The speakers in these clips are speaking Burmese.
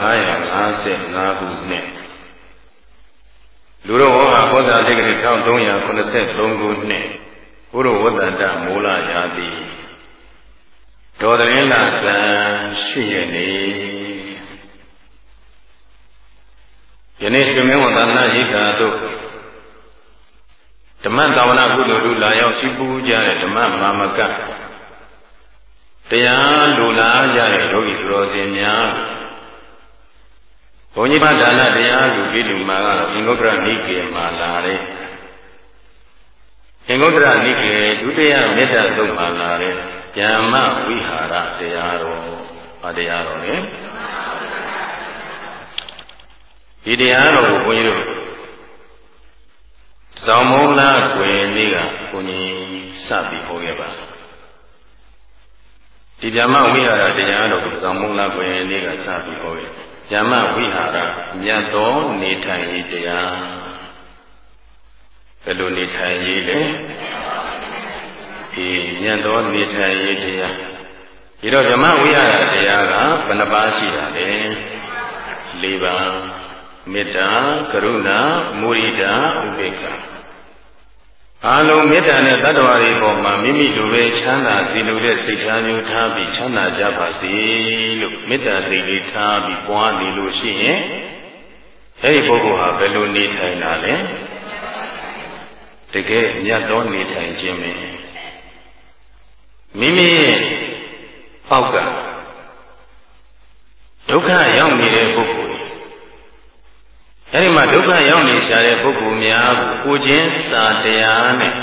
955ခုနှစ်လူတော်ဟောဘောဓာတိကတိ1383ခုနှစ်ဘုရဝတ္တတမိုးလာရာတိဒေါ်တရင်လာကံရှိရနေယနေ့ရှင်မင်းဝန်သာသနာရိခာတို့ဓမ္မတာဝနာကုသိုလ်တို့လာရောက်ရှိပူးကြတဲ့ဓမ္မမာမကတရားလူလာကြတဲ့ယောဂီသူတော်စင်များ ဘုန်းကြီးမဒါနတရားလူပြည်လူမှာကတော့အင်္ဂုတ္တရနိကေမှာလာတဲ့အင်္ဂုတ္တရနိကေဒုတိယမေတ္တာသုံးမှာလာတဲ့ဉာမဝိဟာရတရားတော်ဘာတရားတော်လဲဒီတရားတော်ကိုဘုန်းကြီးတို့ဇောင်းမုံလာကွယ်နေ့ကဘုန်းကြီးစပြီးဟောခဲ့ပါဒီဗျမဝိဟာရတရားတော်ကိုဇောင်းမုံလာကွယ်နေ့ကစပြီးဟောခဲ့ ဗျမဝိဟာရမြတ်သောနေထိုင်ရေးတရားဘယ်လိုနေထိုင်ရေးလဲဒီမြတ်သောနေထိုင်ရေးတရားဒီတော့ဓမ္မဝိဟာရတရားကဘယ်နှပါးရှိတာလဲ၄ပါးမေတ္တာကရုဏာမုရိဒာဥပေက္ခ အလုံးမေတ္တာနဲ့တ attva တွေပေါ်မှာမိမိလိုပဲချမ်းသာစီလိုတဲ့စိတ်ထားမျိုးထားပြီးချမ်းသာကြပါစေလို့မေတ္တာစိတ်လေးထားပြီးပွားနေလို့ရှိရင်အဲဒီပုဂ္ဂိုလ်ဟာဘယ်လိုနေထိုင်တာလဲတကယ်မြတ်သောနေထိုင်ခြင်းပဲမိမိရဲ့ပေါက်ကဒုက္ခရောက်နေတဲ့ပုဂ္ဂိုလ် အဲဒီမှာဒုက္ခရောက်နေရှာတဲ့ပုဂ္ဂိုလ်များကိုချင်းစာတရားနဲ့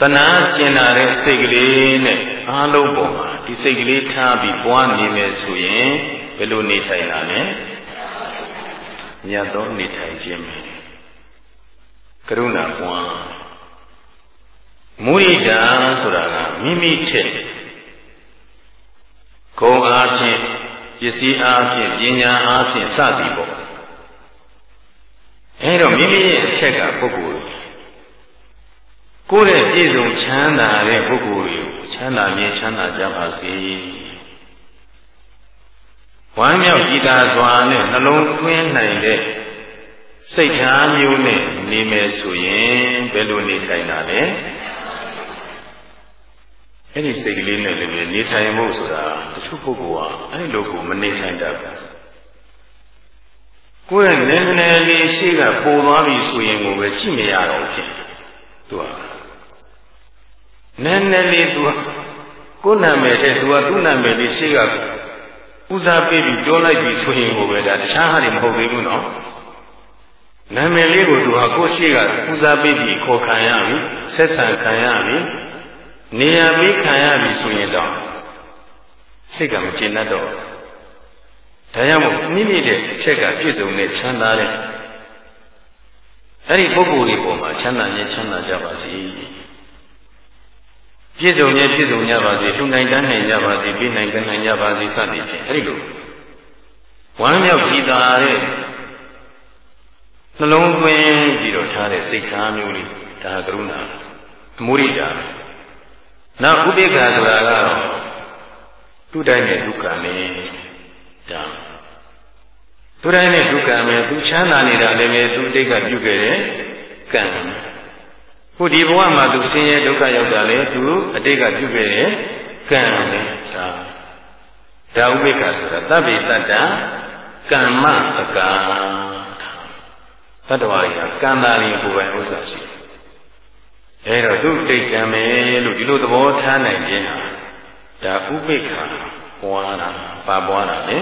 သနာကျင်လာတဲ့စိတ်ကလေးနဲ့အားလုံးပေါ်မှာဒီစိတ်ကလေးထားပြီးပွားနေမယ်ဆိုရင်ဘယ်လိုနေထိုင်တာလဲမြတ်သောနေထိုင်ခြင်းပဲကရုဏာပွားမုရိဒာဆိုတာကမိမိထက်ဂုံအားဖြင့်ပစ္စည်းအားဖြင့်ပညာအားဖြင့်စသည်ပေါ့ အဲတော့မိမိရဲ့အချက်ကပုဂ္ဂိုလ်ကိုယ်ရဲ့ပြည့်စုံချမ်းသာတဲ့ပုဂ္ဂိုလ်ကိုချမ်းသာမြဲချမ်းသာကြပါစေဝမ်းမြောက်ကြည်သာစွာနဲ့နှလုံးသွင်းနိုင်တဲ့စိတ်ထားမျိုးနဲ့နေမယ်ဆိုရင်ဘယ်လိုနေထိုင်တာလဲအဲ့ဒီစိတ်ကလေးနဲ့လည်းနေထိုင်ဖို့ဆိုတာတချို့ပုဂ္ဂိုလ်ကအဲ့လိုကိုမနေထိုင်တတ်ဘူး ကိုယ့်ရဲ့နည်းနည်းလေးရှိကပိုသွားပြီဆိုရင်ကိုပဲကြည့်မရတော့ဖြစ်သူကနည်းနည်းလေးသူကကိုယ်နာမည်တဲ့သူကသူ့နာမည်လေးရှိကဦးစားပေးပြီးပြောလိုက်ပြီဆိုရင်ကိုပဲဒါတခြားဟာတွေမဟုတ်သေးဘူးနော်နာမည်လေးကိုသူဟာကိုယ်ရှိကဦးစားပေးပြီးခေါ်ခံရပြီဆက်ဆံခံရပြီနေရာပေးခံရပြီဆိုရင်တော့စိတ်ကမကျေနပ်တော့ ဒါကြောင့်မို့မိမိရဲ့အချက်ကပြည့်စုံတဲ့ချမ်းသာတဲ့အဲ့ဒီပုဂ္ဂိုလ်ဒီပုံမှာချမ်းသာခြင်းချမ်းသာကြပါစေပြည့်စုံခြင်းပြည့်စုံကြပါစေလူနိုင်တန်းနိုင်ကြပါစေပြည့်နိုင်ကနိုင်ကြပါစေစသည်ဖြင့်အဲ့ဒီလိုဝမ်းမြောက်ကြည်သာတဲ့နှလုံးသွင်းပြီးတော့ထားတဲ့စိတ်ထားမျိုးလေးဒါကရုဏာအမုရိတာနောက်ဥပိ္ပခာဆိုတာကတော့သူ့တိုင်းနဲ့ဒုက္ခနဲ့ ဒါသူတိုင်းနဲ့ဒုက္ခပဲသူချမ်းသာနေတာလည်းပဲသူတိတ်ကပြုခဲ့တဲ့ကံခုဒီဘဝမှာသူဆင်းရဲဒုက္ခရောက်တာလေသူအတိတ်ကပြုခဲ့တဲ့ကံပဲဒါဒါဥပိ္ပခဆိုတာတဗ္ဗေတ္တကမ္မပကံတတ္တဝါတွေကကံသားတွေကိုယ်ပိုင်ဥစ္စာရှိတယ်အဲတော့သူတိတ်ကံပဲလို့ဒီလိုသဘောထားနိုင်ခြင်းဟာဒါဥပိ္ပခ ပွားတာပါပွားတာလေ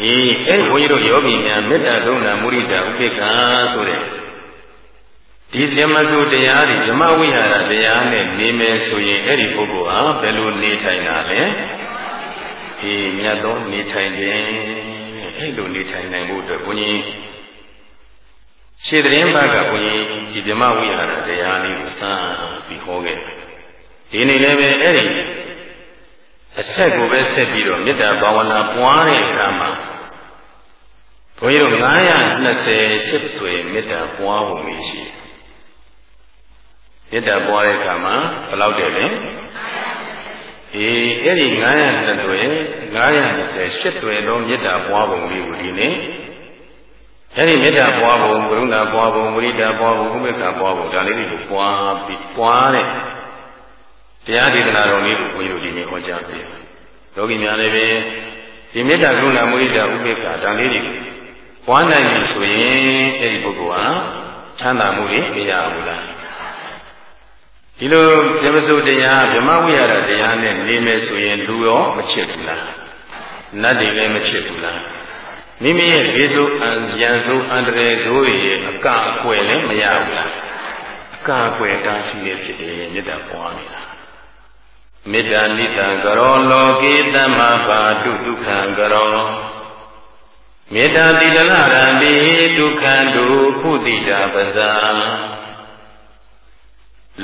အေးအဲ့ဒီဘုန်းကြီးတို့ယောဂီများမေတ္တာသုံးတာမုရိဒဥပိ္ပခဆိုတဲ့ဒီဓမ္မစုတရားတွေဓမ္မဝိဟာရတရားနဲ့နေမယ်ဆိုရင်အဲ့ဒီပုဂ္ဂိုလ်ဟာဘယ်လိုနေထိုင်တာလဲအေးမြတ်သောနေထိုင်ခြင်းအဲ့လိုနေထိုင်နိုင်ဖို့အတွက်ဘုန်းကြီးရှေ့သတင်းဘက်ကဘုန်းကြီးဒီဓမ္မဝိဟာရတရားလေးကိုစပြီးဟောခဲ့ဒီနေ့လည်းပဲအဲ့ဒီ အဆက်ကိုပဲဆက်ပြီးတော့မေတ္တာဘာဝနာပွားတဲ့အခါမှာဘုန်းကြီးတို့920စစ်တွေမေတ္တာပွားဖို့ရှိတယ်မေတ္တာပွားတဲ့အခါမှာဘယ်လောက်တည်းလဲအေးအဲ့ဒီ900တွင်920ရှစ်တွင်သောမေတ္တာပွားပုံလေးကိုဒီနေ့အဲ့ဒီမေတ္တာပွားပုံကရုဏာပွားပုံဝိရိဒပွားပုံဥပေက္ခပွားပုံဒါလေးတွေကိုပွားပြီးပွားတဲ့ တရားဒေသနာတော်လေးကိုဘုန်းကြီးတို့ဒီနေ့ဟောကြားပေးလောကီများလည်းပဲဒီမေတ္တာကရုဏာမုဒိတာဥပေက္ခဒါလေးတွေကိုပွားနိုင်ပြီဆိုရင်အဲ့ဒီပုဂ္ဂိုလ်ဟာချမ်းသာမှုတွေမရဘူးလားဒီလိုပြမစုတရားဗြဟ္မဝိရဒတရားနဲ့နေမယ်ဆိုရင်လူရောမချစ်ဘူးလားနတ်တွေလည်းမချစ်ဘူးလားမိမိရဲ့ဘေးဆိုးအံရန်ဆိုးအန္တရာယ်ဆိုးရဲ့အကအကွယ်လည်းမရဘူးလားအကအကွယ်တားရှိနေဖြစ်တယ်မေတ္တာပွားနေတာ မေတ္တာနိတံကရောလောကေတမ္မာပါတုဒုက္ခံကရောမေတ္တာတိတလရံတိဒုက္ခံတုဖုတိတာပဇာ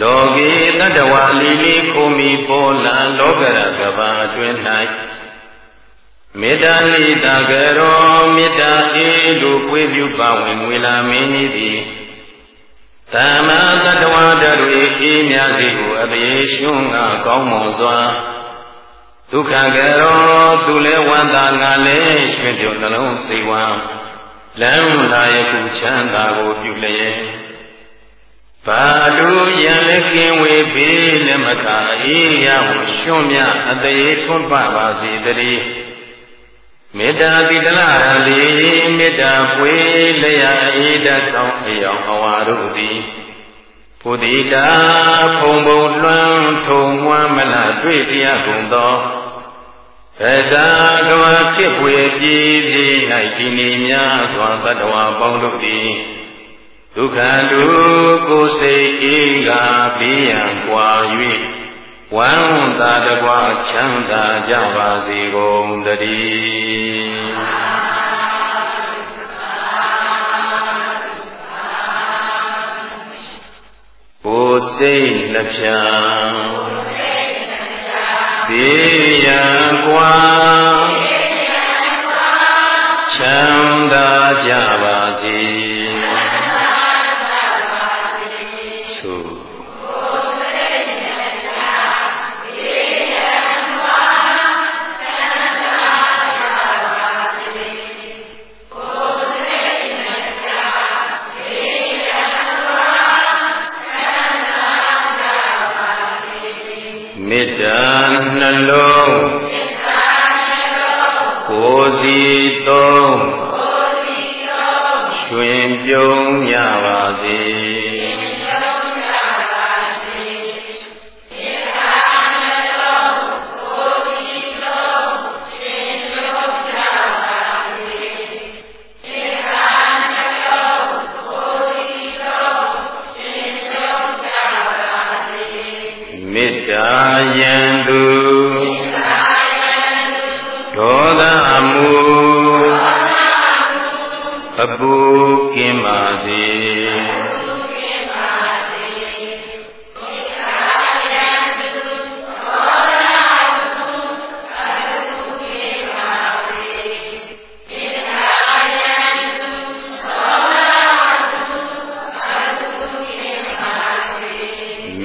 လောကေတတဝလီလီခုမိပေါ်လံလောကရကဘာအတွင်း၌မေတ္တာလိတာကရောမေတ္တာအေတုပွေပြုပါဝင်ငွေလာမင်းသည် သမ္မာတတဝါတတွေအေးမြစေကိုအပေရှုံးငါကောင်းမွန်စွာဒုက္ခကရောသူလဲဝန္တာငါလဲရွှင်ပြုံနှလုံးစိတ်ဝမ်းလမ်းလာယခုချမ်းသာကိုပြုလျက်ဘာတို့ရန်လက်ကင်းဝေပေလက်မကအေးရဟုရှွံ့မြအသေးထွန်းပပါစေတည်း မေတ္တာတိတလရလေမေတ္တာပွေလျာအေးတဆောင်အယောင်အဝါတို့သည်ဘုဒ္ဓတာဖုံဖုံလွှမ်းထုံမွမ်းမလားတွေ့တရားကုန်သောဘဇာကဝဖြစ်ပွေပြည်ပြည်၌ဒီနေများစွာတတ္တဝါပေါင်းတို့သည်ဒုက္ခတုကိုယ်စိတ်အေးကဘေးရန်ကွာ၍ ဝမ်းသာတကွာချမ်းသာကြပါစေကုန်တည်းကိုယ်စိတ်နှပြဘေးရန်ကွာချမ်းသာကြပါစေ စ္စာနှလုံးကိုယ်စီသုံးတွင်ပြုံးရပါစေ သာယံတုဒေါသအမှုအပူကင်းပါစေ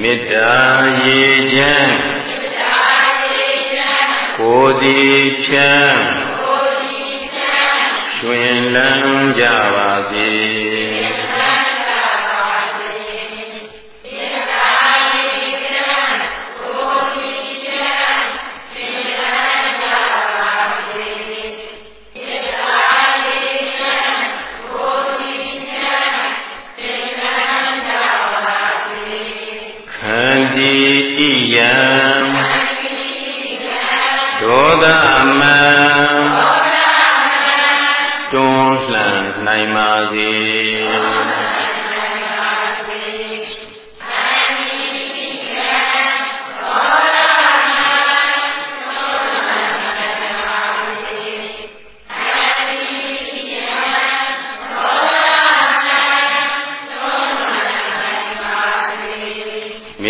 မေတ္တာ ကိုယ်စီဖြံကိုယ်စီဖြံရှင်လန်းကြပါစေ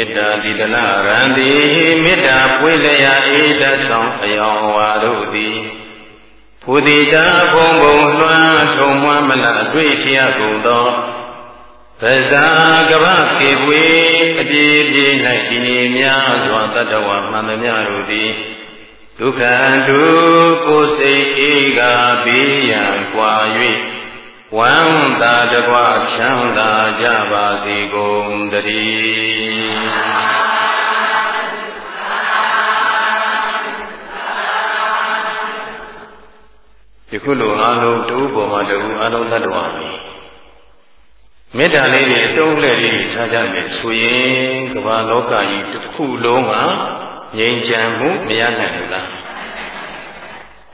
မေတ္တာဒီတလရံတိမေတ္တာပွေလျာဧတဆောင်အယောဝါတို့သည်ဖူတိတာဘုံဘုံလွှမ်းထုံမွမ်းမလအတွေ့ဖျားကုန်သောပဇာကဗကေဝေအပြေပြေ၌ဒီနေများစွာတတ္တဝမှန်သမျှတို့သည်ဒုက္ခအတုကိုစိတ်ဧကဘေးရန်ကွာ၍ဝမ်းသာတကွာချမ်းသာကြပါစေကုန်တည်း ယခုလိုအားလုံးတူပေါ်မှာတူအားလုံးတ attva မီမေတ္တာလေးတွေအတုံးလက်လေးထားကြမယ်ဆိုရင်ကမ္ဘာလောကကြီးတစ်ခုလုံးကငြိမ်းချမ်းမှုမရနိုင်ဘူးလား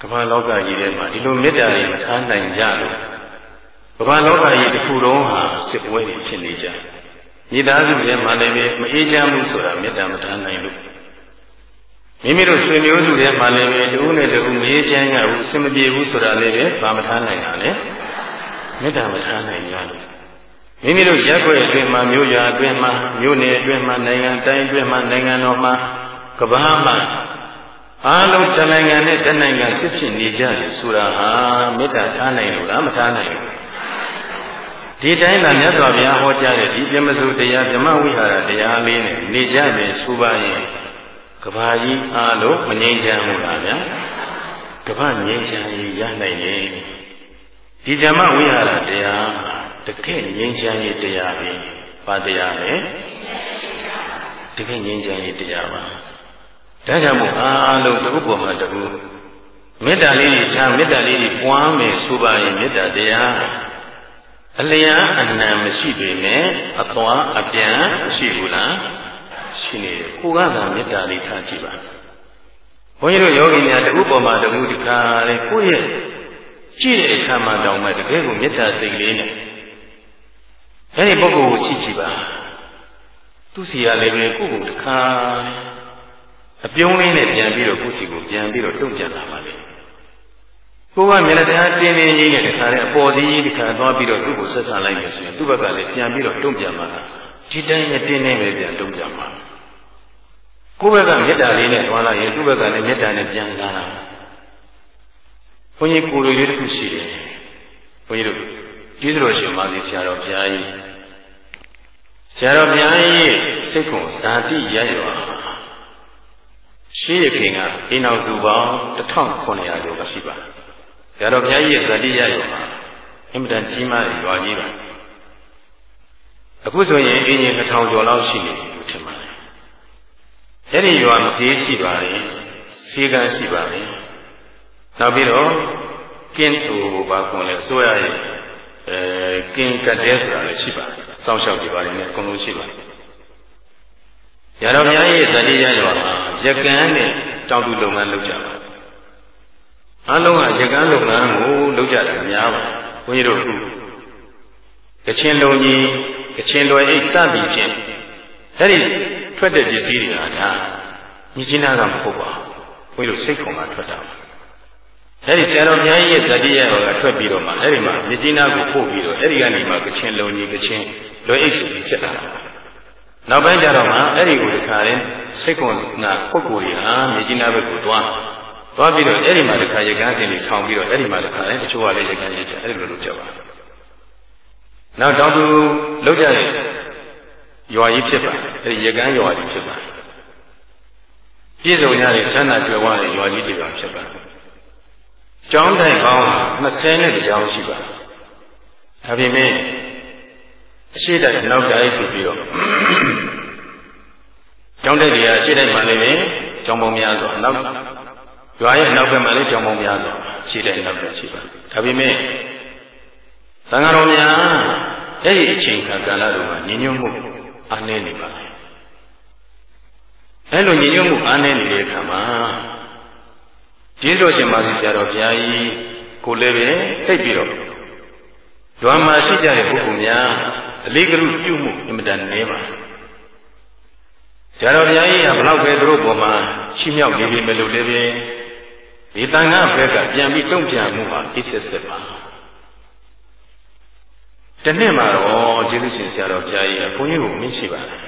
ကမ္ဘာလောကကြီးထဲမှာဒီလိုမေတ္တာတွေမထားနိုင်ကြလို့ကမ္ဘာလောကကြီးတစ်ခုလုံးဟာစစ်ပွဲတွေဖြစ်နေကြမိသားစုထဲမှာလည်းမအေးချမ်းမှုဆိုတာမေတ္တာမထားနိုင်လို့ မိမိတို့ဆွေမျိုးစုထဲမှာလည်းပဲတူနဲ့တူမေးချမ်းရဘူးအဆင်မပြေဘူးဆိုတာလည်းပဲဘာမထားနိုင်တာလဲမေတ္တာမထားနိုင်ကြလို့မိမိတို့ရက်ွက်အတွင်းမှာမြို့ရွာအတွင်းမှာမြို့နယ်အတွင်းမှာနိုင်ငံတိုင်းအတွင်းမှာနိုင်ငံတော်မှာကမ္ဘာမှာအားလုံးတနိုင်ငံနဲ့တနိုင်ငံဖြစ်ဖြစ်နေကြတယ်ဆိုတာဟာမေတ္တာထားနိုင်လို့လားမထားနိုင်ဘူးဒီတိုင်းသာမြတ်စွာဘုရားဟောကြားတဲ့ဒီပြမစုတရားဓမ္မဝိဟာရတရားလေးနဲ့နေကြတယ်ဆိုပါရင် ကဘာကြီးအားလုံးမငြိမ်းချမ်းဘူးလားဗျာကဘာငြိမ်းချမ်းရေးရနိုင်ရင်ဒီဓမ္မဝိဟာရတရားတကယ်ငြိမ်းချမ်းရေးတရားပဲဘာတရားလဲတကယ်ငြိမ်းချမ်းရေးတရားပါဒါကြောင့်မို့အားလုံးတစ်ခုပေါ်မှာတစ်ခုမေတ္တာလေးကြီးထားမေတ္တာလေးကြီးပွားမယ်ဆိုပါရင်မေတ္တာတရားအလျံအနံမရှိပေမဲ့အသွားအပြန်မရှိဘူးလား ရှိနေတယ်ကိုကသာမေတ္တာလေးထားကြည့်ပါဘုန်းကြီးတို့ယောဂီများတခုပေါ်မှာတခုဒီခါလေကိုယ့်ရဲ့ကြည့်တဲ့အခါမှာတောင်မှတကယ်ကိုမေတ္တာစိတ်လေးနဲ့အဲ့ဒီပုဂ္ဂိုလ်ကိုကြည့်ကြည့်ပါသူစီရလည်းပဲကိုယ့်ကိုတခါအပြုံးလေးနဲ့ပြန်ပြီးတော့ကိုယ့်စီကိုပြန်ပြီးတော့တုံ့ပြန်လာပါလေကိုကမျက်နှာတရားတင်းတင်းကြီးနဲ့တခါနဲ့အပေါ်စီးတခါသွားပြီးတော့သူ့ကိုဆက်ဆံလိုက်လို့ဆိုရင်သူ့ဘက်ကလည်းပြန်ပြီးတော့တုံ့ပြန်မှာလားဒီတိုင်းနဲ့တင်းနေပဲပြန်တုံ့ပြန်မှာ ကိုယ့်ဘက်ကမေတ္တာလေးနဲ့သွားလာရင်သူ့ဘက်ကလည်းမေတ္တာနဲ့ပြန်လာတာဘုန်းကြီးကိုယ်လိုလေးတစ်ခုရှိတယ်ဘုန်းကြီးတို့ကျေးဇူးတော်ရှင်မာသီဆရာတော်ဘုရားကြီးဆရာတော်ဘုရားကြီးစိတ်ကုံဇာတိရရွာရှိရခင်ကအိမ်တော်သူပေါင်း1900ကျော်ရှိပါဆရာတော်ဘုရားကြီးရဲ့ဇာတိရရွာအင်မတန်ကြီးမားတဲ့ရွာကြီးပါအခုဆိုရင်အင်းကြီး2000ကျော်လောက်ရှိနေပြီလို့ထင်ပါတယ် အဲ့ဒီရွာမှာဈေးရှိပါတယ်ဈေးကန်းရှိပါတယ်နောက်ပြီးတော့ကင်းသူဘာကွန်လဲဆိုရရဲ့အဲကင်းကတဲ့ဆိုတာလည်းရှိပါတယ်စောင့်ရှောက်ကြပါလိမ့်မယ်အကုန်လုံးရှိပါတယ်ရတော်များရဲ့တတိယရွာမှာရကန်းနဲ့တောင်သူလုပ်ငန်းလုပ်ကြပါအားလုံးကရကန်းလုပ်ငန်းကိုလုပ်ကြတာများပါဘုန်းကြီးတို့အခုကချင်းလုံကြီးကချင်းလွယ်အိတ်စသည်ဖြင့်အဲ့ဒီ ထွက်တဲ့ပစ္စည်းတွေကဒါမြကြီးနာကမဟုတ်ပါဘူးဘုန်းကြီးတို့စိတ်ခုံကထွက်တာပါအဲ့ဒီဆရာတော်ဘုရားကြီးရဲ့ဇတိရဲ့ဟောကထွက်ပြီးတော့မှအဲ့ဒီမှာမြကြီးနာကိုပို့ပြီးတော့အဲ့ဒီကနေမှကချင်းလုံကြီးကချင်းလွယ်အိတ်ဆိုပြီးဖြစ်လာတာနောက်ပိုင်းကျတော့မှအဲ့ဒီကိုတခါရင်စိတ်ကွန်နာပုဂ္ဂိုလ်ကြီးဟာမြကြီးနာဘက်ကိုတွားသွားပြီးတော့အဲ့ဒီမှာတခါရကန်းစင်ကြီးထောင်ပြီးတော့အဲ့ဒီမှာတခါရင်တချို့ကလည်းရကန်းရေးချအဲ့ဒီလိုလုပ်ကြပါနောက်တောင်သူလောက်ကြတဲ့ ရွာကြီးဖြစ်ပါအဲ့ဒီရကန်းရွာကြီးဖြစ်ပါပြည့်စုံရတဲ့ဆန္ဒကြွယ်ဝတဲ့ရွာကြီးတွေပါဖြစ်ပါကျောင်းတိုင်ပေါင်း20နဲ့ကျောင်းရှိပါဒါပေမဲ့အရှိတိုင်နောက်တိုင်ဆိုပြီးတော့ကျောင်းတိုင်တွေကအရှိတိုင်မှလည်းပဲကျောင်းပေါင်းများစွာနောက်ရွာရဲ့နောက်ဘက်မှာလည်းကျောင်းပေါင်းများစွာရှိတိုင်နောက်တိုင်ရှိပါဒါပေမဲ့သံဃာတော်များအဲ့ဒီအချိန်ခါကာလတို့မှာညီညွတ်မှု အားနည်းနေပါအဲ့လိုညီညွတ်မှုအားနည်းနေတဲ့အခါမှာကျေးဇူးရှင်ပါစီဆရာတော်ဘုရားကြီးကိုလည်းပဲသိပြီးတော့ဓမ္မှာရှိကြတဲ့ပုဂ္ဂိုလ်များအလေးကလူပြုမှုအမြဲတမ်းနေပါဆရာတော်ဘုရားကြီးကဘလောက်ပဲသူတို့ပေါ်မှာချီးမြှောက်နေပြီမလို့လည်းပဲဒီတန်ခါဘက်ကပြန်ပြီးတုံ့ပြန်မှုဟာအိဆက်ဆက်ပါ တနေ့မှာတော့ကျေးဇူးရှင်ဆရာတော်ဘုရားကြီးကဘုန်းကြီးကိုမင်းရှိပါတယ်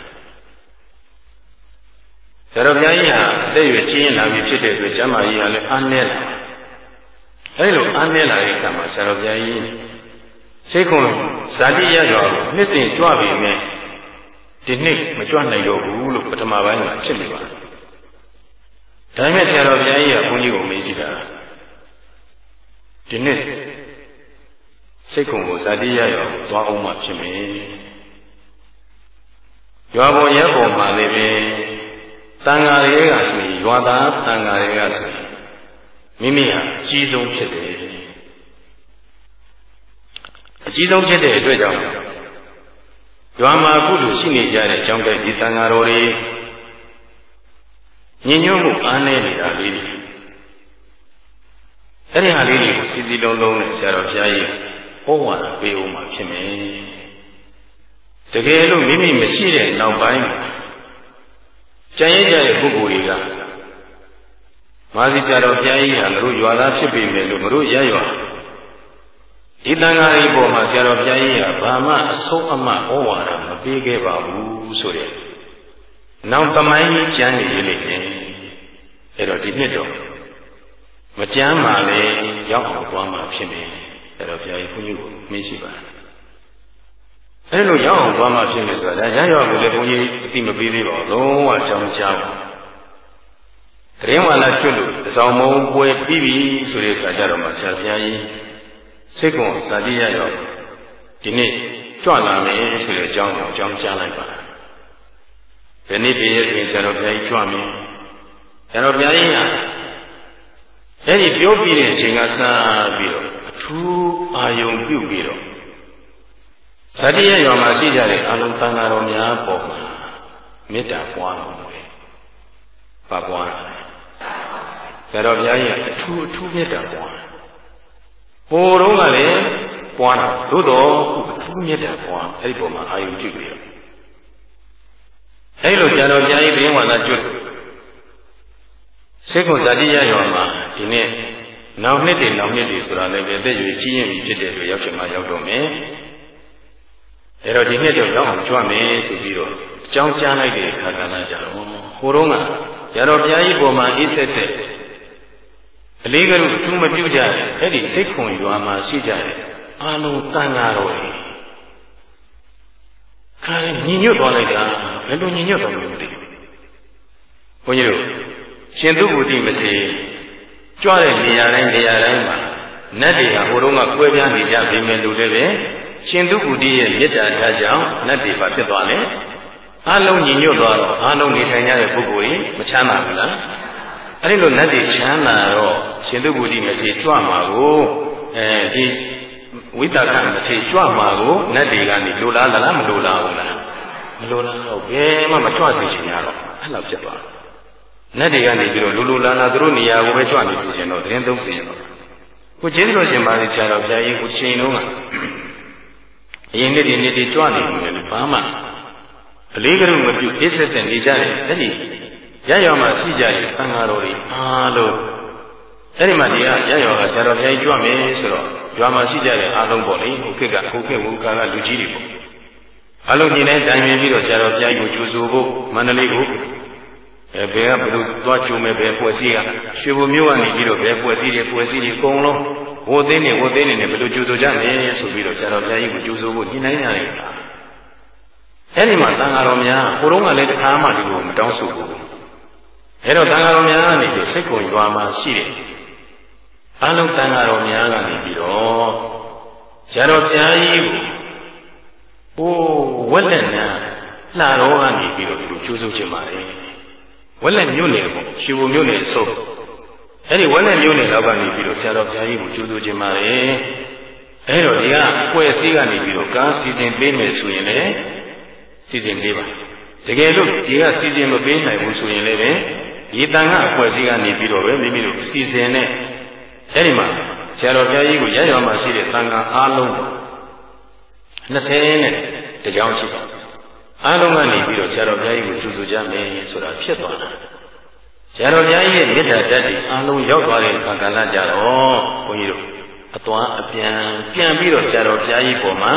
ဆရာတော်ဘုရားကြီးဟာအသက်အရွယ်ကြီးရင်လာပြီဖြစ်တဲ့အတွက်ကျမ်းမာကြီးကလည်းအားနည်းလာအဲဒီလိုအားနည်းလာတဲ့အခါမှာဆရာတော်ဘုရားကြီးဆစိတ်ခွန်ဇာတိရရောနှစ်စဉ်ကြွပြီမဲ့ဒီနှစ်မကြွနိုင်တော့ဘူးလို့ပထမပိုင်းကဖြစ်နေပါတယ်။ဒါပေမဲ့ဆရာတော်ဘုရားကြီးကဘုန်းကြီးကိုမေးကြည့်တာဒီနှစ် စိတ်ခွန်ကိုဇာတိရရောသွားအောင်မှဖြစ်မယ်။ရွာပေါ်ရက်ပေါ်မှာလည်းပဲတန်ဃာတွေကဆိုရင်ရွာသားတန်ဃာတွေကဆိုရင်မိမိဟာအကြီးဆုံးဖြစ်တယ်အကြီးဆုံးဖြစ်တဲ့အတွက်ကြောင့်ရွာမှာအခုလိုရှိနေကြတဲ့အကြောင်းတဲ့ဒီတန်ဃာတော်တွေညင်ညွတ်မှုအားနည်းနေတာလေးတွေအဲ့ဒီဟာလေးတွေကိုစီစီလုံးလုံးနဲ့ဆရာတော်ဘုရားကြီး ဟောဝါဒပေးဦးမှာဖြစ်မယ်တကယ်လို့မိမိမရှိတဲ့နောက်ပိုင်းကြံရကြတဲ့ပုဂ္ဂိုလ်တွေကမာဇီဆရာတော်ဘုရားကြီးဟာငါတို့ရွာသားဖြစ်ပြီမယ်လို့ငါတို့ရရွာဒီတန်ဃာကြီးပေါ်မှာဆရာတော်ဘုရားကြီးကဘာမှအဆုံးအမဩဝါဒမပေးခဲ့ပါဘူးဆိုတဲ့နောက်တမိုင်းကြီးကျမ်းနေရလိမ့်မယ်အဲ့တော့ဒီနှစ်တော့မကျမ်းပါလေရောက်အောင်သွားမှာဖြစ်မယ် အဲ့တော့ဘုရားကြီးဘုန်းကြီးကိုမင်းရှိပါတယ်အဲ့လိုရောက်အောင်သွားမှဖြစ်မယ်ဆိုတာဒါရရောက်လို့လည်းဘုန်းကြီးအသိမပေးသေးပါဘူးလုံးဝအကြောင်းကြားပါတရင်ဝါလာကျွတ်လို့တစောင်းမုံပွဲပြီးပြီဆိုတဲ့အခါကျတော့မှဆရာဘုရားကြီးစိတ်ကွန်ဇာတိရရောက်ဒီနေ့ကြွလာမယ်ဆိုတဲ့အကြောင်းကိုအကြောင်းကြားလိုက်ပါဘယ်နေ့ပြည့်ရဲ့ဆိုရင်ဆရာတော်ဘုရားကြီးကြွမယ်ဆရာတော်ဘုရားကြီးကအဲ့ဒီပြောပြီးတဲ့အချိန်ကစပြီးတော့အ ထူးအာယုံပြုပြီးတော့ဇာတိရရွာမှာရှိကြတဲ့အလုံးတန်ဃာတော်များပေါ်မှာမေတ္တာပွားတော်မူတယ်။ဘာပွားလဲ။ဆရာတော်ဘုရားကြီးကအထူးအထူးမေတ္တာပွား။ပိုတော့ကလည်းပွားတာသို့တော်အထူးမေတ္တာပွားအဲ့ဒီပုံမှာအာယုပြုပြီးတော့အဲ့လိုဆရာတော်ဘုရားကြီးဘင်းဝါလာကျွတ်စိတ်ကိုဇာတိရရွာမှာဒီနေ့ နောက်နှစ်တည်းနောက်နှစ်တည်းဆိုတာလည်းပဲသက်ရွေကြီးရင်ပြီဖြစ်တဲ့အတွက်ရောက်ချင်မှရောက်တော့မယ်။အဲ့တော့ဒီနှစ်တော့ရောက်အောင်ကြွမယ်ဆိုပြီးတော့အကြောင်းကြားလိုက်တဲ့အခါကလည်းကြတော့ဟိုတုန်းကရတော်ဘုရားကြီးပေါ်မှာအိဆက်တဲ့အလေးကလေးအထူးမပြုတ်ကြတဲ့အဲ့ဒီစိတ်ခွန်ရွာမှာရှိကြတဲ့အာလုံးတန်ဃာတော်တွေခိုင်းညင်ညွတ်သွားလိုက်တာဘယ်လိုညင်ညွတ်သွားလို့မသိဘူးဘုန်းကြီးတို့ရှင်သူဘူတိမသိ ကြွတဲ့နေရာတိုင်းနေရာတိုင်းမှာနတ်တွေကဟိုတုန်းကကွဲပြားနေကြပြီမဲ့လူတွေပဲရှင်သူကူတိရဲ့မေတ္တာထားကြောင့်နတ်တွေပါဖြစ်သွားလေအလုံးညီညွတ်သွားတော့အလုံးနေထိုင်ကြတဲ့ပုဂ္ဂိုလ်ကြီးမချမ်းသာဘူးလားအဲ့ဒီလိုနတ်တွေချမ်းသာတော့ရှင်သူကူတိမထေကြွမှာကိုအဲဒီဝိတကမထေကြွမှာကိုနတ်တွေကနေလိုလားလားမလိုလားဘူးလားမလိုလားတော့ဘယ်မှမကြွစေချင်ရတော့အဲ့လိုဖြစ်သွား နတ်တွေကနေပြီးတော့လူလူလာလာသူတို့နေရာကိုပဲကြွနေပြီရှင်တော့သတင်းသုံးစီရင်တော့ကိုကျေးဇူးတော်ရှင်ပါလေဆရာတော်ဘုရားကြီးကိုချိန်လုံးကအရင်နေ့ဒီနေ့ဒီကြွနေတယ်လို့ဘာမှအလေးကလေးမပြုအိဆက်ဆက်နေကြတယ်အဲ့ဒီရရောမှာရှိကြတဲ့သံဃာတော်တွေအားလုံးအဲ့ဒီမှာဒီကရရောကဆရာတော်ဘုရားကြီးကြွမယ်ဆိုတော့ကြွမှာရှိကြတဲ့အားလုံးပေါ့လေဟိုခေတ်ကဟိုခေတ်ဟိုကာကလူကြီးတွေပေါ့အလုံးညီနဲ့တိုင်ပင်ပြီးတော့ဆရာတော်ဘုရားကြီးကိုကြိုဆိုဖို့မန္တလေးကို အဲဘယ်ကဘယ်လိုသွားကြိုမယ်ဘယ်ဖွဲ့စည်းကရွှေဘုံမျိုးကနေပြီးတော့ဘယ်ဖွဲ့စည်းတွေဖွဲ့စည်းတွေအကုန်လုံးဝတ်သိနေဝတ်သိနေနဲ့ဘယ်လိုကြိုးဆိုကြမယ်ဆိုပြီးတော့ဆရာတော်ဘုရားကြီးကိုကြိုးဆိုဖို့ညှိနှိုင်းရတယ်အဲ့ဒီမှာတန်ဃာတော်များဟိုတုန်းကလည်းတခါမှဒီလိုမတောင်းဆိုဘူးအဲ့တော့တန်ဃာတော်များကနေပြီးစိတ်ကိုရွာမှာရှိတယ်အလုံးတန်ဃာတော်များကနေပြီးတော့ဆရာတော်ဘုရားကြီးကိုဟိုဝက်လက်နာလှတော်ကနေပြီးတော့ဒီလိုကြိုးဆိုချင်ပါတယ် ဝက်လက်မြို့နယ်ပေါ့ရွှေဘုံမြို့နယ်အစုပ်အဲ့ဒီဝက်လက်မျိုးနဲ့တော့ကနေပြီးတော့ဆရာတော်ဘုရားကြီးကိုကျူးစိုးခြင်းပါတယ်အဲ့တော့ဒီကပွဲစည်းကနေပြီးတော့ကားစီစဉ်ပေးမယ်ဆိုရင်လည်းစီစဉ်ပေးပါတကယ်လို့ဒီကစီစဉ်မပေးနိုင်ဘူးဆိုရင်လည်းပဲဒီတန်ခါအဖွဲ့စည်းကနေပြီးတော့ပဲမိမိတို့စီစဉ်နဲ့အဲ့ဒီမှာဆရာတော်ဘုရားကြီးကိုရရမှာရှိတဲ့တန်ခါအားလုံး20နဲ့တကြောင်ရှိပါ အားလုံးကနေပြီးတော့ဆရာတော်ဘုရားကြီးကိုကျူးစိုးကြမယ်ဆိုတာဖြစ်သွားတာဆရာတော်ဘုရားကြီးရဲ့မေတ္တာဓာတ်တွေအားလုံးရောက်သွားတဲ့အခါကလည်းကြတော့ဘုန်းကြီးတို့အသွားအပြန်ပြန်ပြီးတော့ဆရာတော်ဘုရားကြီးပေါ်မှာ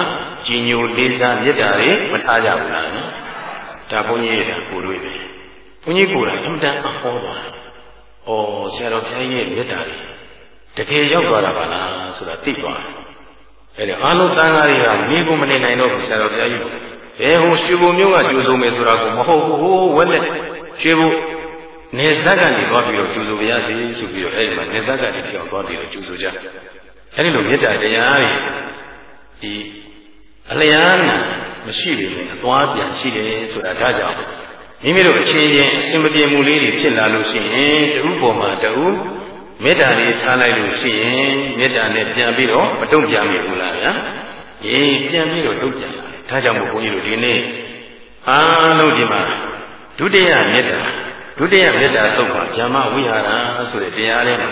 ကြီးညိုလေးစားမေတ္တာတွေမထားကြဘူးလားနော်ဒါဘုန်းကြီးရဲ့ကိုလို့ပဲဘုန်းကြီးကိုယ်တိုင်အမှန်တန်အဟောသွားတယ်။အော်ဆရာတော်ဘုရားကြီးရဲ့မေတ္တာတွေတကယ်ရောက်သွားတာပါလားဆိုတာသိသွားတယ်။အအဲ့ဒီအာလုံးတန်ဃာတွေကမိကိုမနေနိုင်တော့ဘူးဆရာတော်ဘုရားကြီး ဘယ်ဟိုရွှေဘုံမျိုးကကျိုးစုံမယ်ဆိုတာကိုမဟုတ်ဘူးဟိုဝက်လက်ရွှေဘုံနေဇက်ကနေသွားပြီးတော့ကျိုးစုံရစေဆိုပြီးတော့အဲ့ဒီမှာနေဇက်ကနေပြောင်းသွားပြီးတော့ကျိုးစုံကြအဲ့ဒီလိုမေတ္တာတရားတွေဒီအလျားမရှိပေမဲ့အသွားပြန်ရှိတယ်ဆိုတာဒါကြောင့်မိမိတို့အခြေချင်းအစဉ်မပြေမှုလေးတွေဖြစ်လာလို့ရှိရင်တူပေါ်မှာတူမေတ္တာလေးထားလိုက်လို့ရှိရင်မေတ္တာနဲ့ပြန်ပြီးတော့မတုံ့ပြန်မိဘူးလားဗျာအေးပြန်ပြီးတော့တုံ့ပြန်လာ ဒါကြောင့်မို့ဘုန်းကြီးတို့ဒီနေ့အားလုံးဒီမှာဒုတိယမေတ္တာဒုတိယမေတ္တာသုံးပါဇမဝိဟာရဆိုတဲ့တရားလေးမှာ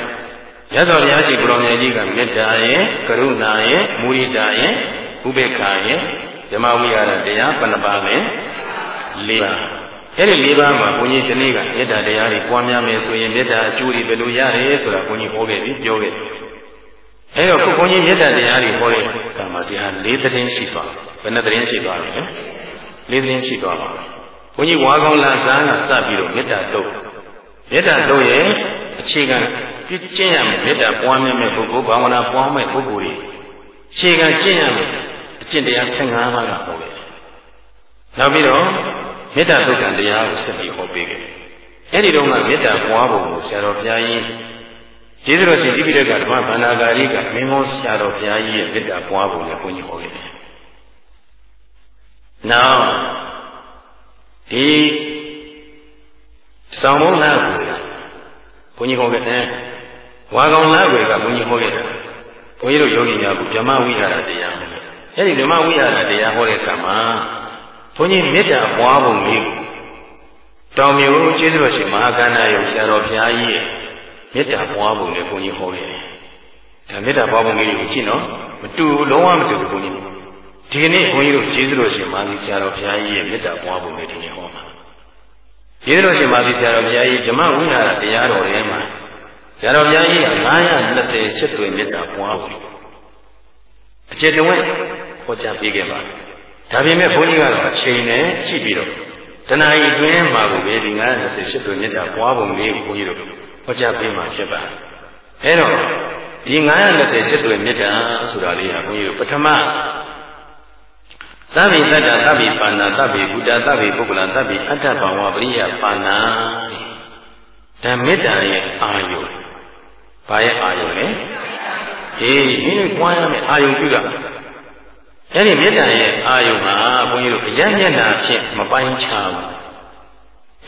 ရသော်ဘုရားရှိခိုးတော်မြတ်ကြီးကမေတ္တာရဲ့ကရုဏာရဲ့မုရိဒာရဲ့ဥပေက္ခရဲ့ဇမဝိဟာရတရားဘယ်နှပါလဲ၄ပါးအဲ့ဒီ၄ပါးမှာဘုန်းကြီးဒီနေ့ကမေတ္တာတရားတွေပွားများမယ်ဆိုရင်မေတ္တာအကျိုးတွေဘယ်လိုရတယ်ဆိုတာဘုန်းကြီးဟောခဲ့ပြီပြောခဲ့ပြီအဲ့တော့ခုဘုန်းကြီးမေတ္တာတရားတွေဟောတဲ့အခါမှာတရား၄သတင်းရှိသွား ဘယ်နှသတင်းရှိသွားလဲ၄သတင်းရှိသွားပါဘုန်းကြီးဝါကောင်းလာဇာန်ကစပြီးတော့မေတ္တာတုတ်မေတ္တာတုတ်ရဲ့အခြေခံပြည့်ကျင့်ရမယ်မေတ္တာပွားများမဲ့ပုဂ္ဂိုလ်ဘာဝနာပွားမဲ့ပုဂ္ဂိုလ်တွေအခြေခံကျင့်ရမယ်အကျင့်တရား15ပါးကဟောခဲ့နောက်ပြီးတော့မေတ္တာသုတ်ကံတရားကိုဆက်ပြီးဟောပေးခဲ့အဲ့ဒီတော့ကမေတ္တာပွားဖို့ကိုဆရာတော်ဘုရားကြီးကျေးဇူးတော်ရှင်တိပိဋကဓမ္မဗန္နာဂာရိကမင်းမောဆရာတော်ဘုရားကြီးရဲ့မေတ္တာပွားဖို့ကိုဘုန်းကြီးဟောခဲ့တယ်။ နောက်ဒီဆောင်မုန်းလားကိုဘုန်းကြီးဟောခဲ့တယ်။ဝါကောင်လားကိုကဘုန်းကြီးဟောခဲ့တယ်။ဘုန်းကြီးတို့ယောဂီများကဓမ္မဝိဟာရတရားဟောတယ်။အဲ့ဒီဓမ္မဝိဟာရတရားဟောတဲ့အခါမှာဘုန်းကြီးမေတ္တာပွားပုံလေးတောင်မျိုးကျေးဇူးတော်ရှင်မဟာကန္နာယုံဆရာတော်ဘုရားကြီးရဲ့မေတ္တာပွားပုံလေးဘုန်းကြီးဟောခဲ့တယ်။ဒါမေတ္တာပွားပုံလေးကိုကြည့်နော်မတူလုံးဝမတူဘူးဘုန်းကြီး ဒီကနေ့ဘုန်းကြီးတို့ကျေးဇူးတော်ရှင်မဟာဆရာတော်ဘုရားကြီးရဲ့မေတ္တာပွားပုံလေးဒီနေ့ဟောမှာကျေးဇူးတော်ရှင်မဟာဆရာတော်ဘုရားကြီးဓမ္မဝိဟာရတရားတော်ထဲမှာဆရာတော်ဘုရားကြီးက920ချက်တွင်မေတ္တာပွားပုံအကျေတဝဲဟောကြားပေးခဲ့ပါတယ်ဒါပေမဲ့ဘုန်းကြီးကတော့အချိန်နဲ့ကြည့်ပြီးတော့တဏှာဤတွင်မှာကိုပဲဒီ920ရှစ်တွင်မြတ်တာပွားပုံလေးကိုဘုန်းကြီးတို့ဟောကြားပေးမှာဖြစ်ပါတယ်။အဲတော့ဒီ920ရှစ်တွင်မြတ်တာဆိုတာလေးကဘုန်းကြီးတို့ပထမ သဗ္ဗေတ္တသဗ္ဗေပါဏသဗ္ဗေဘုဒ္ဓသဗ္ဗေပုဂ္ဂလသဗ္ဗေအတ္တဘဝပရိယပါဏဓမ္မေတ္တာရဲ့အာယုဘာရဲ့အာယုလဲဟေးမင်းတို့ပွားရမယ်အာယုပြုတာအဲ့ဒီမေတ္တာရဲ့အာယုမှာဘုန်းကြီးတို့အယံမျက်နာဖြင့်မပိုင်းခြားဘူး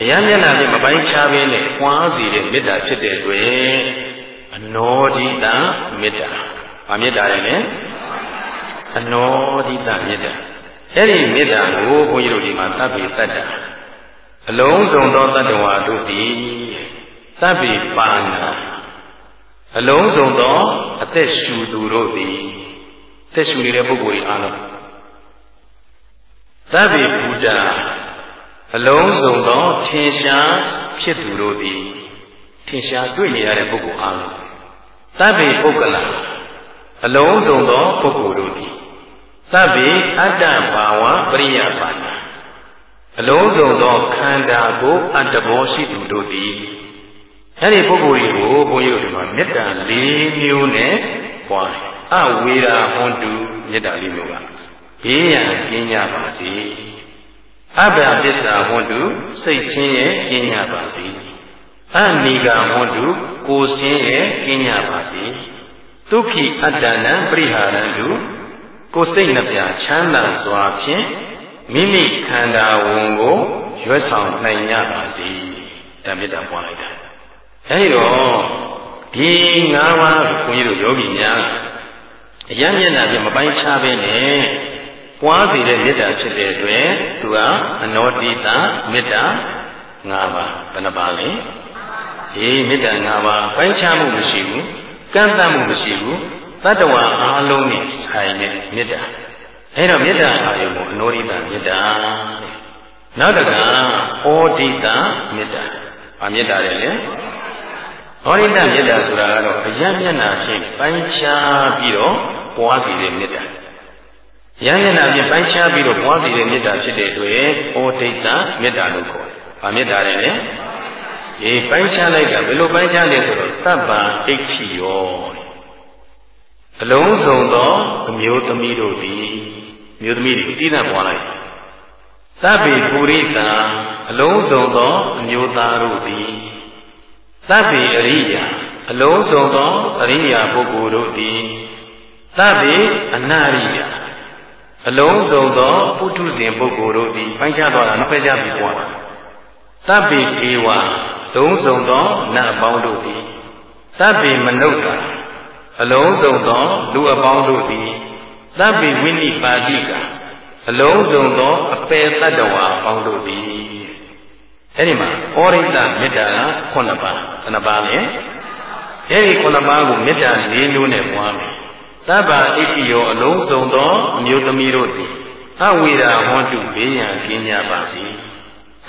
အယံမျက်နာဖြင့်မပိုင်းခြားဘဲနဲ့ပွားစီတဲ့မေတ္တာဖြစ်တဲ့အတွက်အနောဒိတမေတ္တာ။ဘာမေတ္တာလဲလဲ။အနောဒိတမေတ္တာ။ အဲ့ဒီမေတ္တာကိုဘုန်းကြီးတို့ဒီမှာသဗ္ဗေတ္တအလုံးစုံသောတ attva တို့သည်သဗ္ဗေပါဏာအလုံးစုံသောအသက်ရှူသူတို့သည်သက်ရှူနေတဲ့ပုဂ္ဂိုလ်တွေအားလုံးသဗ္ဗေဘုဒ္ဓအလုံးစုံသောထင်ရှားဖြစ်သူတို့သည်ထင်ရှားတွေ့နေရတဲ့ပုဂ္ဂိုလ်အားလုံးသဗ္ဗေပုဂ္ဂလအလုံးစုံသောပုဂ္ဂိုလ်တို့သည် သဗ္ဗေအတ္တဘာဝပရိယပါဏအလုံးစုံသောခန္ဓာကိုအတ္တဘောရှိသူတို့သည်အဲ့ဒီပုဂ္ဂိုလ်တွေကိုဘုန်းကြီးတို့ဒီမှာမေတ္တာ၄မျိုးနဲ့ပွားတယ်အဝေရာဟွန်တုမေတ္တာလေးမျိုးကဘေးရန်ကျင်းကြပါစေအဘယပစ္စာဟွန်တုစိတ်ချင်းရဲ့ကျင်းကြပါစေအနိကဟွန်တုကိုယ်စင်းရဲ့ကျင်းကြပါစေဒုက္ခိအတ္တနံပရိဟာရံတု ကိုယ်စိတ်နှပြချမ်းသာစွာဖြင့်မိမိခန္ဓာဝန်ကိုရွတ်ဆောင်နိုင်ကြပါစေဓမ္မေတ္တာပွားလိုက်တာအဲဒီတော့ဒီ၅ပါးကိုခွန်ကြီးတို့ယောဂီများအယံမျက်နှာဖြင့်မပိုင်းခြားပဲနဲ့ပွားစီတဲ့မေတ္တာဖြစ်တဲ့အတွက်သူကအနောတိတမေတ္တာ၅ပါးဘယ်နှပါလဲဟေးမေတ္တာ၅ပါးပိုင်းခြားမှုမရှိဘူးကန့်သတ်မှုမရှိဘူး တတ္တဝါအားလုံးနဲ့ဆိုင်တဲ့မေတ္တာအဲတော့မေတ္တာအာယုကိုအနောတိတမေတ္တာနောက်တကဩဒိတမေတ္တာဗာမေတ္တာတယ်လေဟောရိတမေတ္တာဆိုတာကတော့အယံမျက်နှာဖြင့်ပိုင်းခြားပြီးတော့ပွားစီတဲ့မေတ္တာ။ယံမျက်နှာဖြင့်ပိုင်းခြားပြီးတော့ပွားစီတဲ့မေတ္တာဖြစ်တဲ့အတွက်ဩဒိတမေတ္တာလို့ခေါ်တယ်။ဗာမေတ္တာတယ်လေ။ဒီပိုင်းခြားလိုက်တာဘယ်လိုပိုင်းခြားလဲဆိုတော့သဗ္ဗံဒိဋ္ဌိယော။သ အလုံးစုံသောအမျိုးသမီးတို့သည်မျိုးသမီးတွေတည်တံ့ပွားလိုက်သဗ္ဗေပုရိသံအလုံးစုံသောအမျိုးသားတို့သည်သဗ္ဗေအရိယာအလုံးစုံသောအရိယာပုဂ္ဂိုလ်တို့သည်သဗ္ဗေအနာရိယာအလုံးစုံသောပုထုဇဉ်ပုဂ္ဂိုလ်တို့သည်ပိုင်းခြားသွားတာနှစ်ဖက်ကြပြီးပွားသဗ္ဗေဒေဝလုံးစုံသောနတ်အပေါင်းတို့သည်သဗ္ဗေမနုဿာ အလုံးစုံသောလူအပေါင်းတို့သည်သဗ္ဗေဝိနိပါတိကအလုံးစုံသောအပေတတ္တဝါအပေါင်းတို့သည်အဲ့ဒီမှာဩရိတမေတ္တာက9ပါးဘယ်နှပါးလဲအဲ့ဒီ9ပါးကိုမေတ္တာ၄မျိုးနဲ့ပွားမယ်သဗ္ဗဣတိယောအလုံးစုံသောအမျိုးသမီးတို့သည်အဝိရာဟောတုဘေးရန်ကင်းကြပါစေ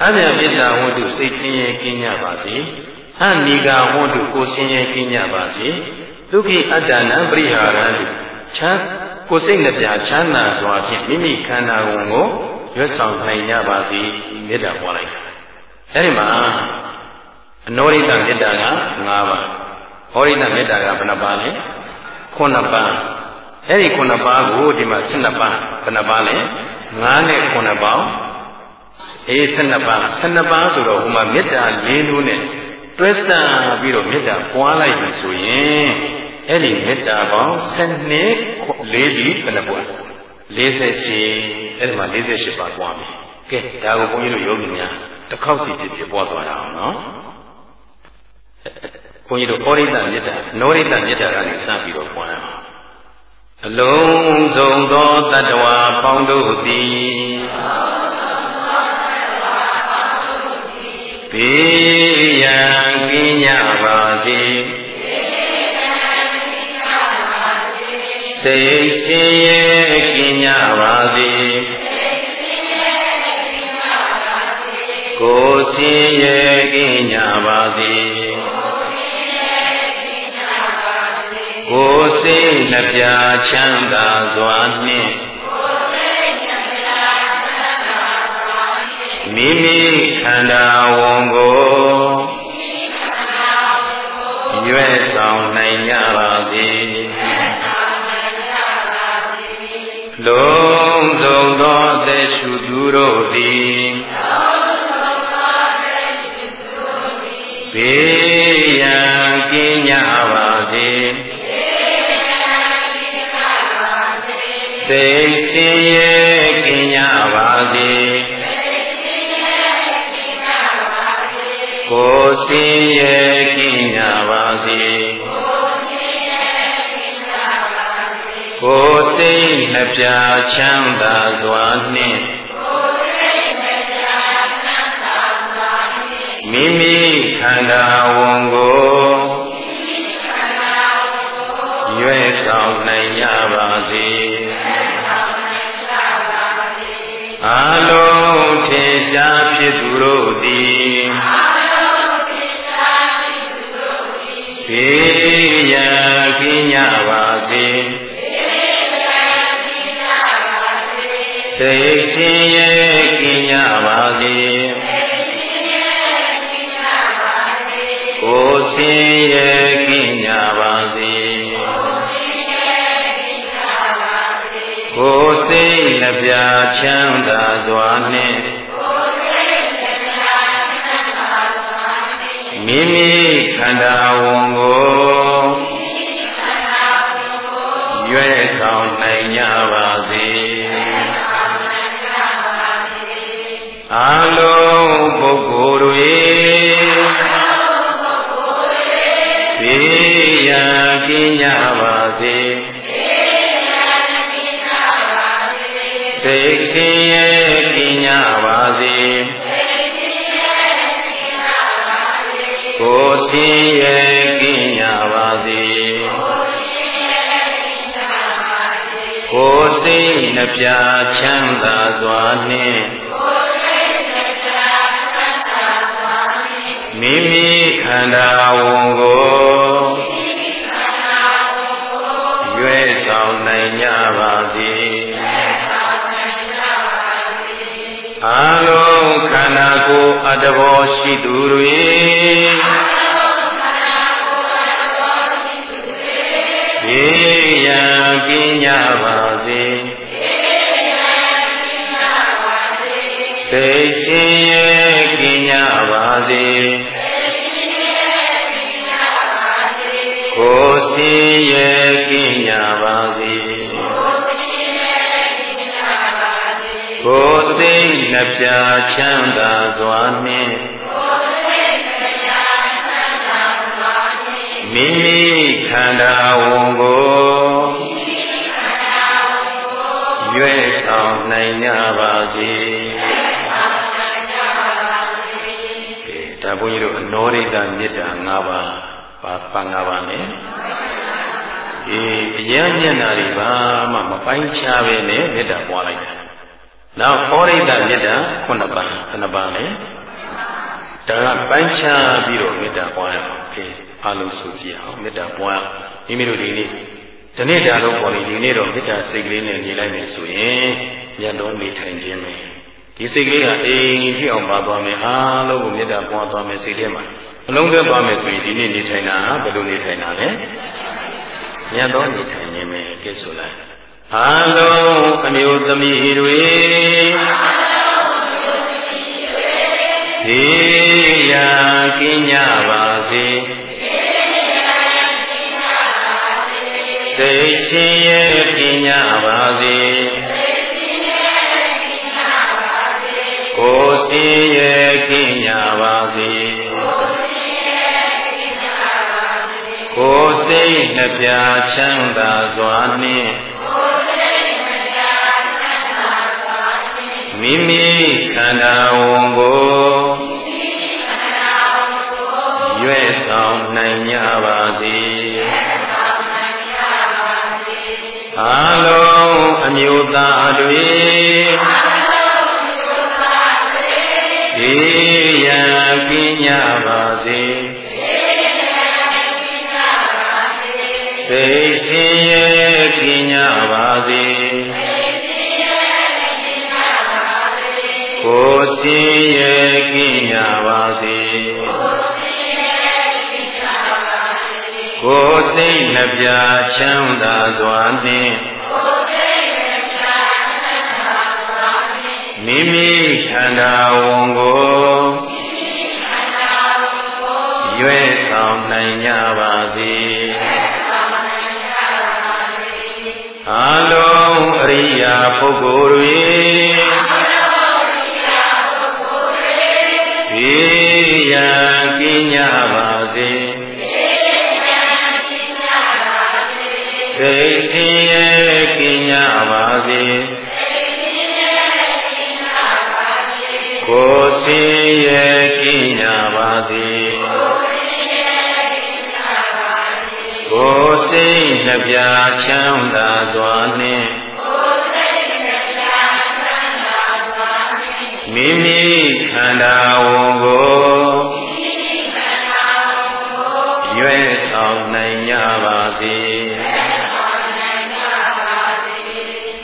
အမြတ်မေတ္တာဟောတုစိတ်ဆင်းရဲကင်းကြပါစေအနိကာဟောတုကိုယ်ဆင်းရဲကင်းကြပါစေ ဒုက္ခိအတ္တနံပရိဟာရံချမ်းကိုယ်စိတ်နှပြချမ်းသာစွာဖြင့်မိမိခန္ဓာကိုယ်ကိုရွတ်ဆောင်နိုင်ကြပါစေမေတ္တာပွားလိုက်အဲဒီမှာအနောရိတမေတ္တာက၅ပါးဟောရိတမေတ္တာကဘယ်နှပါးလဲ9ပါးအဲ့ဒီ9ပါးကိုဒီမှာ12ပါးဘယ်နှပါးလဲ9နဲ့9ပါးအေး12ပါး12ပါးဆိုတော့ဟိုမှာမေတ္တာ၄မျိုးနဲ့တွဲဆံပြီးတော့မေတ္တာပွားလိုက်ပြီဆိုရင် အဲ့ဒီမေတ္တာပေါင်း7နှစ်4ပြီးဘယ်နှပွား48အဲ့ဒီမှာ48ပါးပွားပြီကဲဒါကိုဘုန်းကြီးတို့ယောဂီများတစ်ခေါက်စီဖြစ်ဖြစ်ပွားသွားတာအောင်နော်ဘုန်းကြီးတို့ဩရိတမေတ္တာနောရိတမေတ္တာကနေစပြီးတော့ပွားရအောင်အလုံးစုံသောတတ္တဝါပေါင်းတို့သည်ဘေးရန်ကင်းကြပါစေ စိတ်ဆင်းရဲကင်းကြပါစေကိုယ်ဆင်းရဲကင်းကြပါစေကိုယ်စိတ်နှပြချမ်းသာစွာနှင့်မိမိခန္ဓာဝန်ကိုရွယ်ဆောင်နိုင်ကြပါစေ လုံးစုံသောအသက်ရှုသူတို့သည်ဘေးရန်ကင်းကြပါစေစိတ်ဆင်းရဲကင်းကြပါစေကိုယ်ဆင်းရဲကင်းကြပါစေ ကိုယ်စိတ်နှပြချမ်းသာစွာနှင့်မိမိခန္ဓာဝန်ကိုရွယ်ဆောင်နိုင်ကြပါစေအလုံးထေရှားဖြစ်သူတို့သည်ဘေးရန်ကင်းကြပါစေ စိတ်ဆင်းရဲကင်းကြပါစေကိုယ်ဆင်းရဲကင်းကြပါစေကိုယ်စိတ်နှပြချမ်းသာစွာနှင့်မိမိခန္ဓာဝန်ကို အလုံးပုဂ္ဂိုလ်တွေဘေးရန်ကင်းကြပါစေစိတ်ဆင်းရဲကင်းကြပါစေကိုယ်ဆင်းရဲကင်းကြပါစေကိုယ်စိတ်နှပြချမ်းသာစွာနှင့် မိမိခန္ဓာဝန်ကိုရွယ်ဆောင်နိုင်ကြပါစေအလုံးခန္ဓာကိုယ်အတဘောရှိသူတွေဘေရန်ကင်းကြပါစေစိတ်ရှင် ရဲ့ကင်းကြပါစေကိုယ်စင်ရဲ့ကင်းကြပါစေကိုယ်စိတ်နှပြချမ်းသာစွာနှင့်မိမိခန္ဓာဝန်ကိုရွေးဆောင်နိုင်ကြပါစေ ဘုန်းကြီးတို့အနောရိတမေတ္တာ၅ပါးပါပါ၅ပါးနဲ့အေးအယံမျက်နာတွေဘာမှမပိုင်းခြားပဲနဲ့မေတ္တာပွားလိုက်တာနောက်ဩရိတမေတ္တာခုနှစ်ပါးဘယ်နှပါးလဲဒါကပိုင်းခြားပြီးတော့မေတ္တာပွားရအောင်အေးအလုံးစုကြည့်အောင်မေတ္တာပွားမိမိတို့ဒီနေ့ဒီနေ့ဒါတော့ပေါ်လေဒီနေ့တော့မေတ္တာစိတ်ကလေးနဲ့နေလိုက်မယ်ဆိုရင်ညံတော်နေထိုင်ခြင်းပဲ ဒီစိတ်ကလေးကအိမ်ဖြစ်အောင်ပါသွားမယ်အားလုံးကိုမေတ္တာပွားသွားမယ်စိတ်ထဲမှာအလုံးစုံသွားမယ်ဆိုရင်ဒီနေ့နေထိုင်တာဘယ်လိုနေထိုင်တာလဲညံတော်နေထိုင်ခြင်းပဲကဲဆိုလိုက်အားလုံးအမျိုးသမီးတွေဒီရာကင်းကြပါစေစိတ်ရှင်ရဲ့ကင်းကြပါစေ ကိုယ်စင်ရဲ့ကင်းကြပါစေကိုယ်စိတ်နှပြချမ်းသာစွာနှင့်မိမိခန္ဓာဝန်ကိုရွဲ့ဆောင်နိုင်ကြပါစေအလုံးအမျိုးသားတွေေ ယံကင်းကြပါစေစိတ်ရှင်ရဲ့ကင်းကြပါစေကိုယ်ရှင်ရဲ့ကင်းကြပါစေကိုယ်သိနှပြချမ်းသာစွာနှင့် မိမိခန္ဓာဝန်ကိုရွေးဆောင်နိုင်ကြပါစေအလုံးအရိယာပုဂ္ဂိုလ်တွေေယံကင်းကြပါစေစိတ်ဆင်းရဲကင်းကြပါစေ ကိုယ်စင်ရဲ့ကင်းကြပါစေကိုယ်စိတ်နှပြချမ်းသာစွာနှင့်မိမိခန္ဓာဝန်ကိုရွေးဆောင်နိုင်ကြပါစေ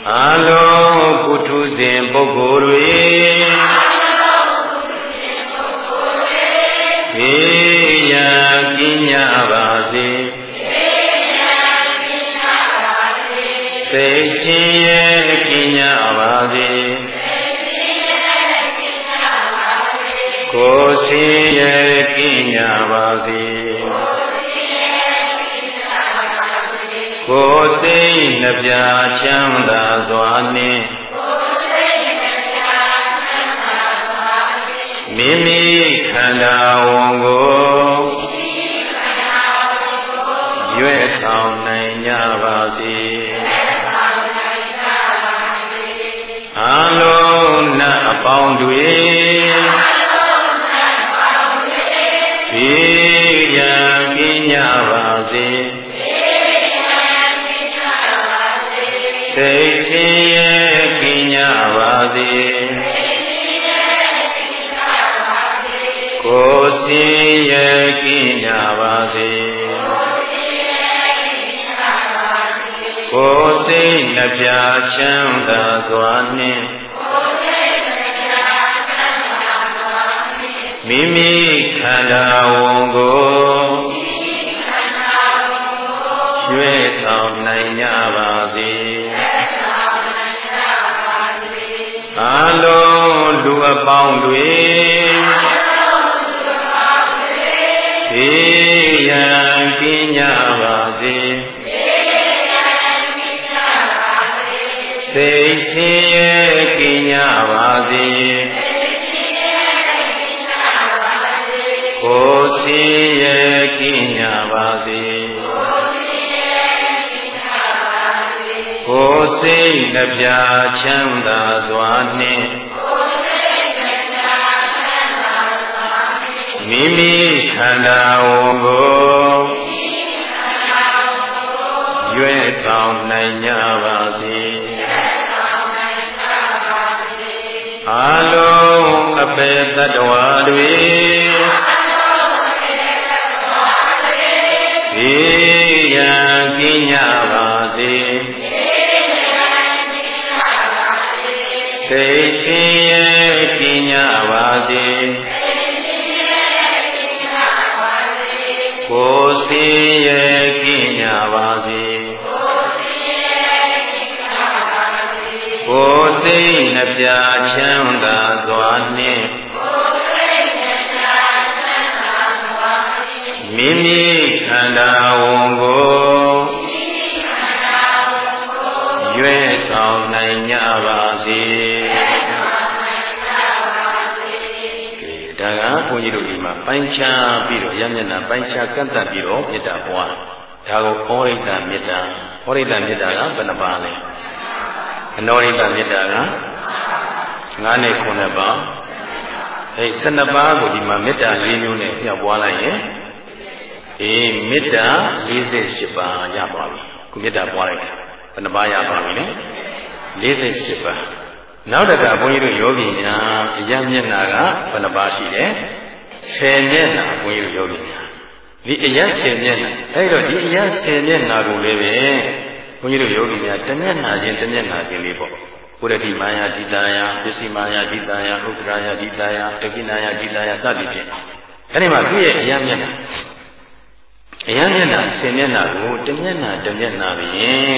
အလုံးပုထုဇဉ်ပုဂ္ဂိုလ်တွေေ င်းကြပါစေစိတ်ချင်းရဲ့ကင်းကြပါစေကိုယ်စင်ရဲ့ကင်းကြပါစေကိုယ်စိတ်နှပြချမ်းသာစွာနှင့်မိမိခန္ဓာဝန်ကို ရွေ့ဆောင်နိုင်ကြပါစေအလုံးနတ်အပေါင်းတွေေယံကင်းကြပါစေစိတ်ချင်းရဲ့ကင်းကြပါစေကိုယ်စင်ရဲ့ကင်းကြပါစေ ကိုယ်စိတ်နှပြချမ်းသာစွာနှင့်မိမိခန္ဓာဝန်ကိုရွေးဆောင်နိုင်ကြပါစေအလုံးလူအပေါင်းတွေေယံကင်းကြပါစေစိ ကင်းကြပါစေကိုယ်စင်ရဲ့ကင်းကြပါစေကိုယ်စိတ်နှပြချမ်းသာစွာနှင့်မိမိခန္ဓာဝန်ကိုရွေ့ဆောင်နိုင်ကြပါစေ အလုံးအပေတ္တဝါတွေေယံကင်းကြပါစေစိတ်ချင်းရဲ့ကင်းကြပါစေကိုယ်စင်ရဲ့ကင်းကြပါစေ ကိုယ်သိနှပြချမ်းသာစွာနှင့်မိမိခန္ဓာဝန်ကိုရွေးဆောင်နိုင်ကြပါစေဒါကဘုန်းကြီးတို့ဒီမှာပိုင်းခြားပြီးတော့ရမျက်နှာပိုင်းခြားကန့်တတ်ပြီးတော့မေတ္တာပွားဒါကိုဩရိတမေတ္တာဩရိတမေတ္တာကဘယ်နှပါလဲ အနောရိတမေတ္တာက9နဲ့9ပါအဲ12ပါးကိုဒီမှာမေတ္တာ၄မျိုးနဲ့ပြောက်ပွားလိုက်ရင်အေးမေတ္တာ48ပါးရပါပြီခုမေတ္တာပွားလိုက်တယ်ဘယ်နှပါးရပါပြီလဲ48ပါးနောက်တကဘုန်းကြီးတို့ယောဂီများအယံမျက်နာကဘယ်နှပါးရှိလဲ10မျက်နာဘုန်းကြီးတို့ယောဂီများဒီအယံ10မျက်နာအဲ့တော့ဒီအယံ10မျက်နာကိုလည်းပဲ ဘုန်းကြီးတို့ယောဂီများတစ်မျက်နာချင်းတစ်မျက်နာချင်းလေးပေါ့ကိုရတိမာယာဒီတာယာပစ္စည်းမာယာဒီတာယာဥက္ကရာယာဒီတာယာတကိနာယာဒီတာယာစသည်ဖြင့်အဲ့ဒီမှာသူ့ရဲ့အယံမျက်နာအယံမျက်နာ10မျက်နာကိုတစ်မျက်နာတစ်မျက်နာပြင်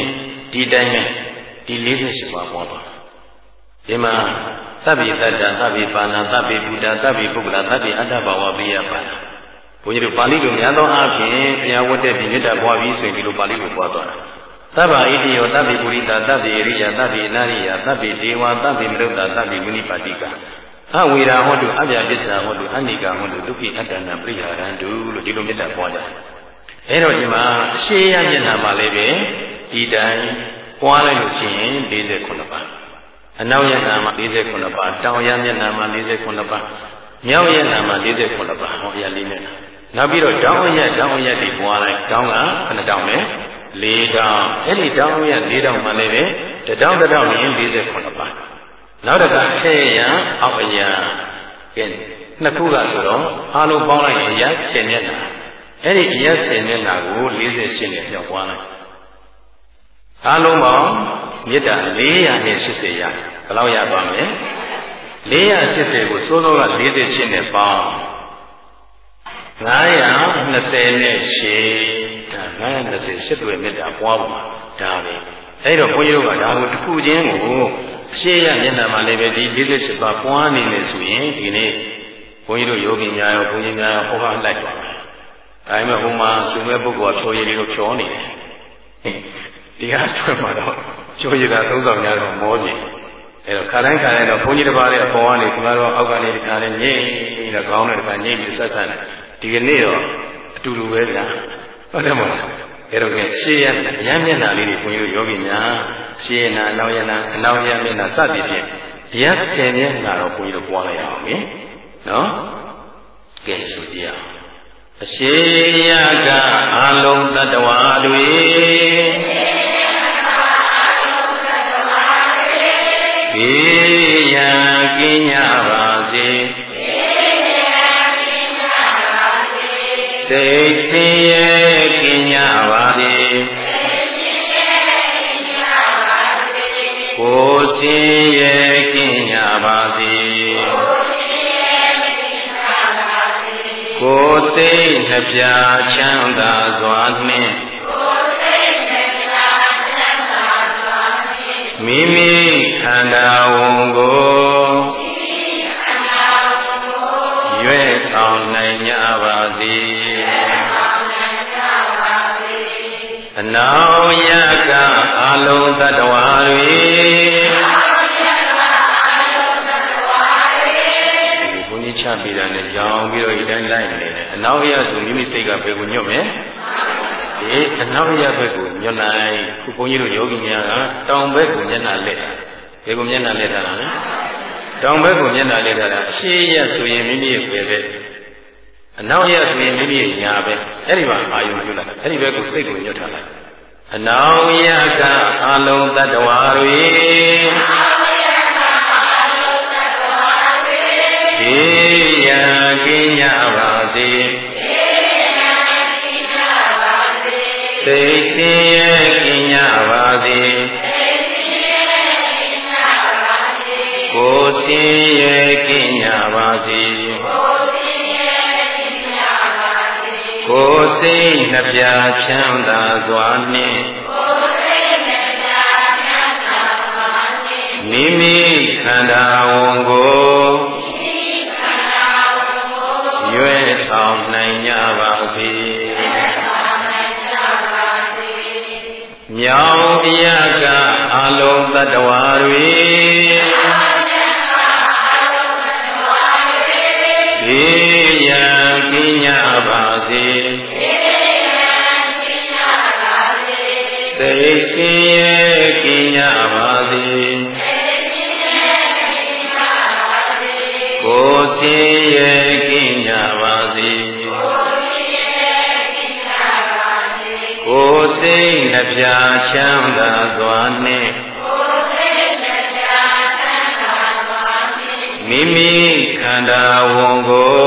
ဒီတိုင်းပဲဒီ48ပါးပေါ်ပါဒီမှာသဗ္ဗေတ္တသဗ္ဗေပါဏသဗ္ဗေဘုဒ္ဓသဗ္ဗေပုဂ္ဂလသဗ္ဗေအတ္တဘာဝပိယပါဏဘုန်းကြီးတို့ပါဠိလိုများသောအားဖြင့်ဘုရားဝတ်တဲ့ဒီမေတ္တာပွားပြီးဆိုရင်ဒီလိုပါဠိလိုပွားသွားတာ သဗ္ဗဣတိယောသဗ္ဗေပုရိသသဗ္ဗေရိယသဗ္ဗေနာရိယသဗ္ဗေဒေဝသဗ္ဗေမရုဒ္ဒသဗ္ဗေမဏိပါတိကအဝေရာဟောတုအပြပစ္စာဟောတုအနိကာဟောတုဒုက္ခိအတ္တနာပရိဟာရန္တုလို့ဒီလိုမေတ္တာပွားကြတယ်အဲတော့ဒီမှာအရှိရမျက်နှာမှာလည်းပဲဒီတိုင်းပွားလိုက်လို့ရှိရင်49ပါးအနောက်မျက်နှာမှာ49ပါးတောင်ရမျက်နှာမှာ49ပါးမြောက်မျက်နှာမှာ49ပါးဟောရလေးမျက်နှာနောက်ပြီးတော့တောင်ရက်တောင်ရက်ဒီပွားလိုက်တောင်ကဘယ်နှတောင်လဲ ၄တောင်းအဲ့ဒီတောင်းရ၄တောင်းမှလည်းပဲတတောင်းတတောင်းရင်48ပါနောက်တစ်ခါဆယ်ရန်အောက်အရာကဲနှစ်ခုကဆိုတော့အားလုံးပေါင်းလိုက်ရင်ရ10မျက်နှာအဲ့ဒီအရက်10မျက်နှာကို48နဲ့ပြောင်းသွားလိုက်အားလုံးပေါင်းမြတ်တာ480ရဘယ်လောက်ရပါမလဲ480ကိုစိုးစိုးက48နဲ့ပေါင်း928 930စစ်တွေမေတ္တာပွားပါမှာဒါပဲအဲ့တော့ဘုန်းကြီးတို့ကဒါကိုတစ်ခုချင်းကိုအရှိရမျက်နှာမှာလည်းပဲဒီ48ပါးပွားနေလေဆိုရင်ဒီနေ့ဘုန်းကြီးတို့ယောဂီများရောဘုန်းကြီးများရောဟောဟန်လိုက်ပါမယ်ဒါပေမဲ့ဟိုမှာသူမဲ့ပုဂ္ဂိုလ်ကဖြောရည်လေးကိုဖြောနေတယ်ဒီဟာတွေ့မှာတော့ကျိုးရတာသုံးဆောင်များတော့မောပြီအဲတော့ခါတိုင်းခါတိုင်းတော့ဘုန်းကြီးတစ်ပါးလည်းအပေါ်ကနေဒီမှာတော့အောက်ကနေဒီခါနဲ့ညိတ်ပြီးတော့ခေါင်းနဲ့ဒီခါညိတ်ပြီးဆက်ဆံတယ်ဒီကနေ့တော့အတူတူပဲကြာ ဟုတ်တယ်မဟုတ်လား။အဲတော့ကရှေးရရမ်းမျက်နှာလေးတွေဘုန်းကြီးတို့ယောဂီများရှေးရနာအနောက်ရနာအနောက်ရမျက်နှာစသည်ဖြင့်တရားဆယ်မျက်နှာတော့ဘုန်းကြီးတို့ပွားလိုက်အောင်လေ။နော်။ကဲဆိုကြအောင်အရှိယကအလုံးတ attva တွေဘေးရန်ကင်းကြပါစေစိတ်ဆင်းရဲက သိရဲ့ကင်းကြပါစေကိုသိနှပြချမ်းသာစွာနှင့်မိမိခန္ဓာဝန်ကိုရွေ့အောင်နိုင် နောင်ယကအလုံးတ attva တွေဘုန်းကြီးချပြတာနဲ့ကြောင်းပြီးတော့ဒီတိုင်းလိုက်နေတယ်အနောက်ရဆိုမိမိစိတ်ကဘယ်ကိုညွတ်မလဲဒီအနောက်ရဘက်ကိုညွတ်လိုက်ခုဘုန်းကြီးတို့ယောဂီများကတောင်ဘက်ကိုမျက်နှာလက်တာဘယ်ကိုမျက်နှာလက်တာလဲတောင်ဘက်ကိုမျက်နှာလက်တာအရှိရဆိုရင်မိမိရဲ့ပဲပဲအနောက်ရဆိုရင်မိမိရဲ့ညာပဲအဲ့ဒီမှာအာယုံပြုလိုက်အဲ့ဒီဘက်ကိုစိတ်ကိုညွတ်ထားလိုက် အနောင်ယကအလုံးတ attva တွေေယံကိညာပါစေစိတ်ဆင်းရဲကိညာပါစေကိုယ်ဆင်းရဲကိညာပါစေ ကိုယ်စိတ်နှပြချမ်းသာစွာနှင့်မိမိခန္ဓာဝန်ကိုရွယ်ဆောင်နိုင်ကြပါစေမြောင်ပြကအလုံးတ attva တွေေယံ ကိုယ်ဆင်းရဲကိညာပါစေကိုယ်သိနှပြချမ်းသာစွာနှင့်မိမိခန္ဓာဝန်ကို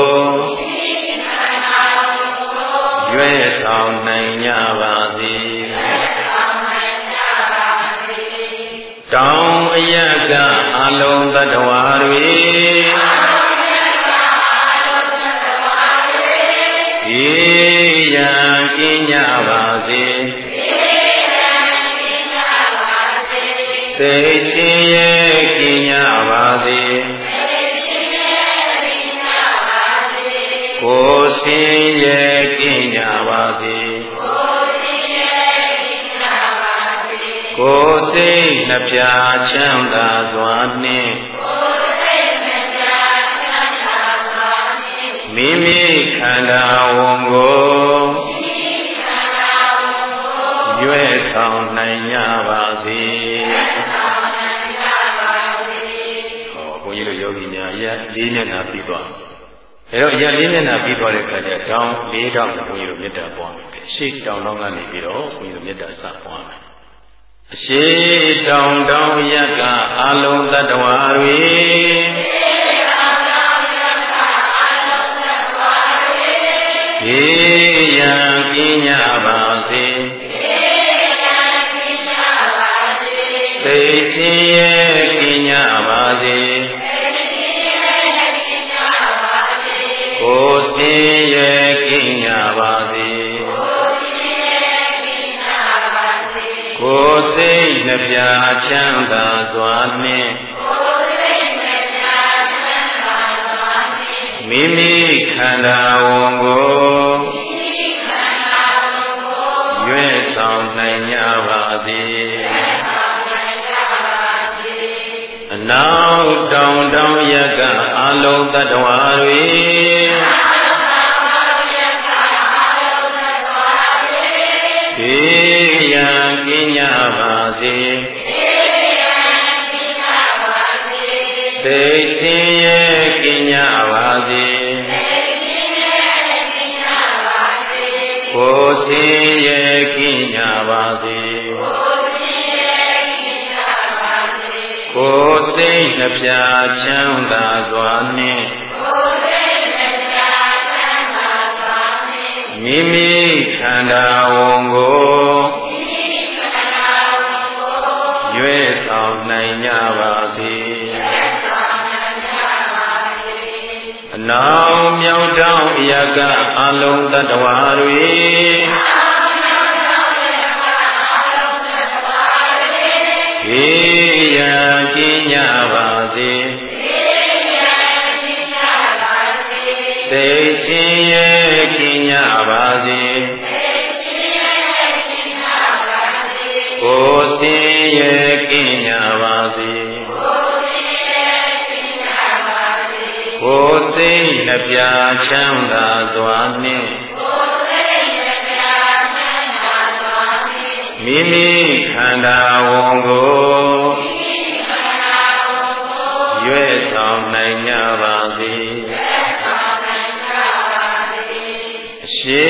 ရွေ့ဆောင်နိုင်ကြပါစေတောင်းအယကအလုံးတ attva တွေေ ယံကိညာပါစေစိတ်ချင်းရဲ့ကိညာပါစေကိုယ်စင်ရဲ့ကိညာပါစေကိုယ်သိနှပြချမ်းသာစွာနှင့်မိမိ ခန္ဓာဝန်ကိုရွဲ့ဆောင်နိုင်ကြပါစေဟောဘုန်းကြီးတို့ယောဂီများရက်လေးမျက်နှာပြီးသွားအဲတော့ရက်လေးမျက်နှာပြီးသွားတဲ့အခါကျတောင်းလေးတောင်းဘုန်းကြီးတို့မေတ္တာပွားမယ်ရှေ့တောင်းတောင်းကနေပြီးတော့ဘုန်းကြီးတို့မေတ္တာစပွားမယ်အရှိတောင်တောင်ရကအလုံးတ attva တွေေ ယံပညာပါစေသိခြင်းရဲ့ပညာပါစေကိုယ်စင်ရဲ့ပညာပါစေကိုယ်သိနှပြချမ်းသာစွာနှင့် မိမိခန္ဓာဝန်ကိုရွေ့ဆောင်နိုင်ကြပါသည်အနောက်တောင်တောင်ရကအလုံးတ attva တွေေယံပညာပါစေ သိခြင်းရဲ့ပညာပါစေကိုယ်သိရဲ့ပညာပါစေကိုယ်သိနှပြချမ်းသာစွာနှင့်မိမိခန္ဓာဝန်ကိုရွေ့ဆောင်နိုင်ကြပါစေ နောင်မြောက်တောင်အယကအလုံးတ attva တွေေကင်းကြပါစေစိတ်ချင်းရဲ့ကင်းကြပါစေကိုယ်စင်ရဲ့ကင်းကြပါစေ နှပြချမ်းသာစွာနှင့်မိမိခန္ဓာဝန်ကိုရွေ့ဆောင်နိုင်ကြပါစေအရှိ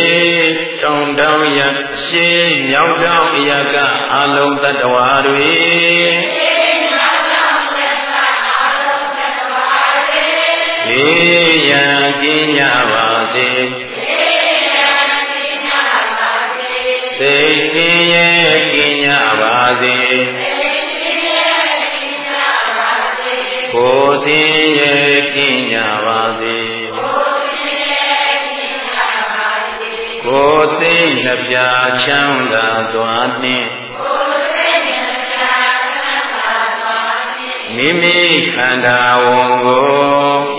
တောင်တောင်ရအရှိမြောက်တောင်အရကအလုံးတ attva တွေေ ရန်ကင်းကြပါစေစိတ်ဆင်းရဲကင်းကြပါစေကိုယ်ဆင်းရဲကင်းကြပါစေကိုယ်စိတ်နှပြချမ်းသာစွာနှင့်မိမိခန္ဓာဝန်ကို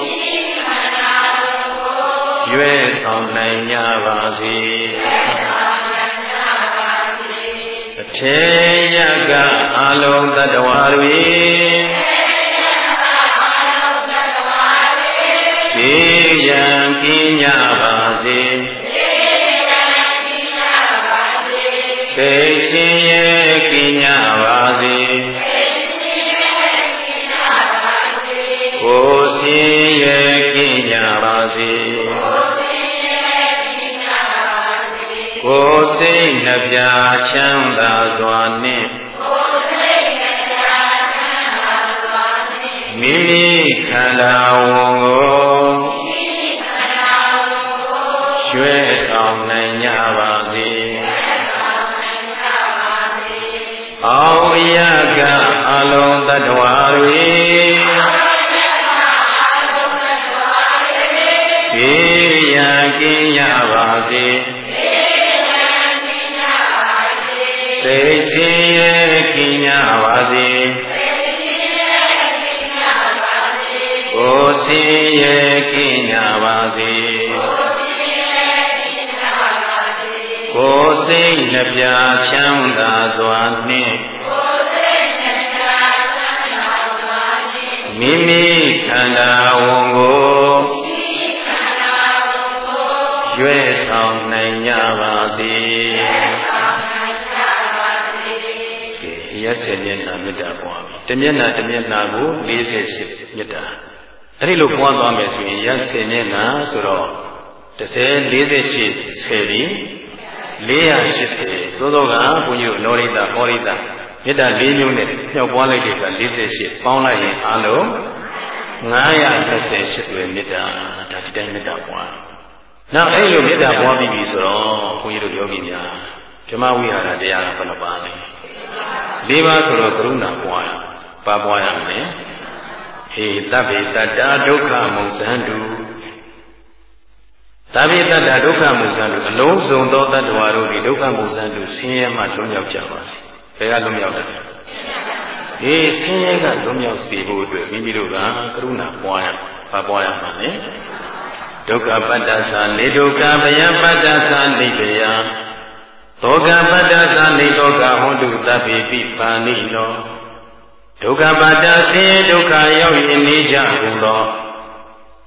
ရွေ့ဆောင်နိုင်ကြပါစေအထေယကအလုံးတ attva တွေေရန်ကင်းကြပါစေစိတ်ရှင်ရဲ့ကင်းကြပါစေကိုယ်ရှင်ရဲ့ကင်းကြပါစေ တ်နှပြချမ်းသာစွာနှင့်မိမိခန္ဓာဝန်ကိုရွှဲဆောင်နိုင်ကြပါစေအောင်ရကအလုံးတ attva တွေေရန်ကင်းကြပါစေ စိတ်ချင်းရဲ့ကင်းကြပါစေကိုယ်စင်ရဲ့ကင်းကြပါစေကိုယ်စိတ်နှပြချမ်းသာစွာနှင့်မိမိခန္ဓာဝန်ကိုရွေ့ဆောင်နိုင်ကြပါစေ ရက်စင်မျက်နှာမေတ္တာပွားပြီတမျက်နှာတမျက်နှာကို48မေတ္တာအဲ့ဒီလိုပွားသွားမယ်ဆိုရင်ရက်စင်မျက်နှာဆိုတော့30 48ဆယ်ပြီး480သို့သောကဘုန်းကြီးတို့လောရိတဟောရိတမေတ္တာ၄မျိုးနဲ့မြောက်ပွားလိုက်တဲ့က48ပေါင်းလိုက်ရင်အလုံး928တွင်မေတ္တာဒါဒီတိုင်းမေတ္တာပွားနောက်အဲ့လိုမေတ္တာပွားပြီးပြီဆိုတော့ဘုန်းကြီးတို့ယောဂီများ ဓမ္မဝိဟာရတရားကဘယ်နှပါလဲ၄ပါးဆိုတော့ကရုဏာပွားရပါပွားရမယ်ဟေတဗ္ဗေတတ္တာဒုက္ခမုံစံတုသဗ္ဗေတ္တဒုက္ခမုဇ္ဇံတို့အလုံးစုံသောတ attva တို့ဒီဒုက္ခမုဇ္ဇံတို့ဆင်းရဲမှလွတ်မြောက်ကြပါစေ။ဘယ်ကလွတ်မြောက်လဲ။ဒီဆင်းရဲကလွတ်မြောက်စေဖို့အတွက်မိမိတို့ကကရုဏာပွားရပါပွားရမှာလေ။ဒုက္ခပတ္တသာနေဒုက္ခဗယပတ္တသာနိဗ္ဗယ သောကပတ္တသာနေသောကဟောတုသဗ္ဗေပိပါဏိနောဒုက္ခပတ္တဆင်းရဲဒုက္ခရောက်ရင်နေကြကုန်သော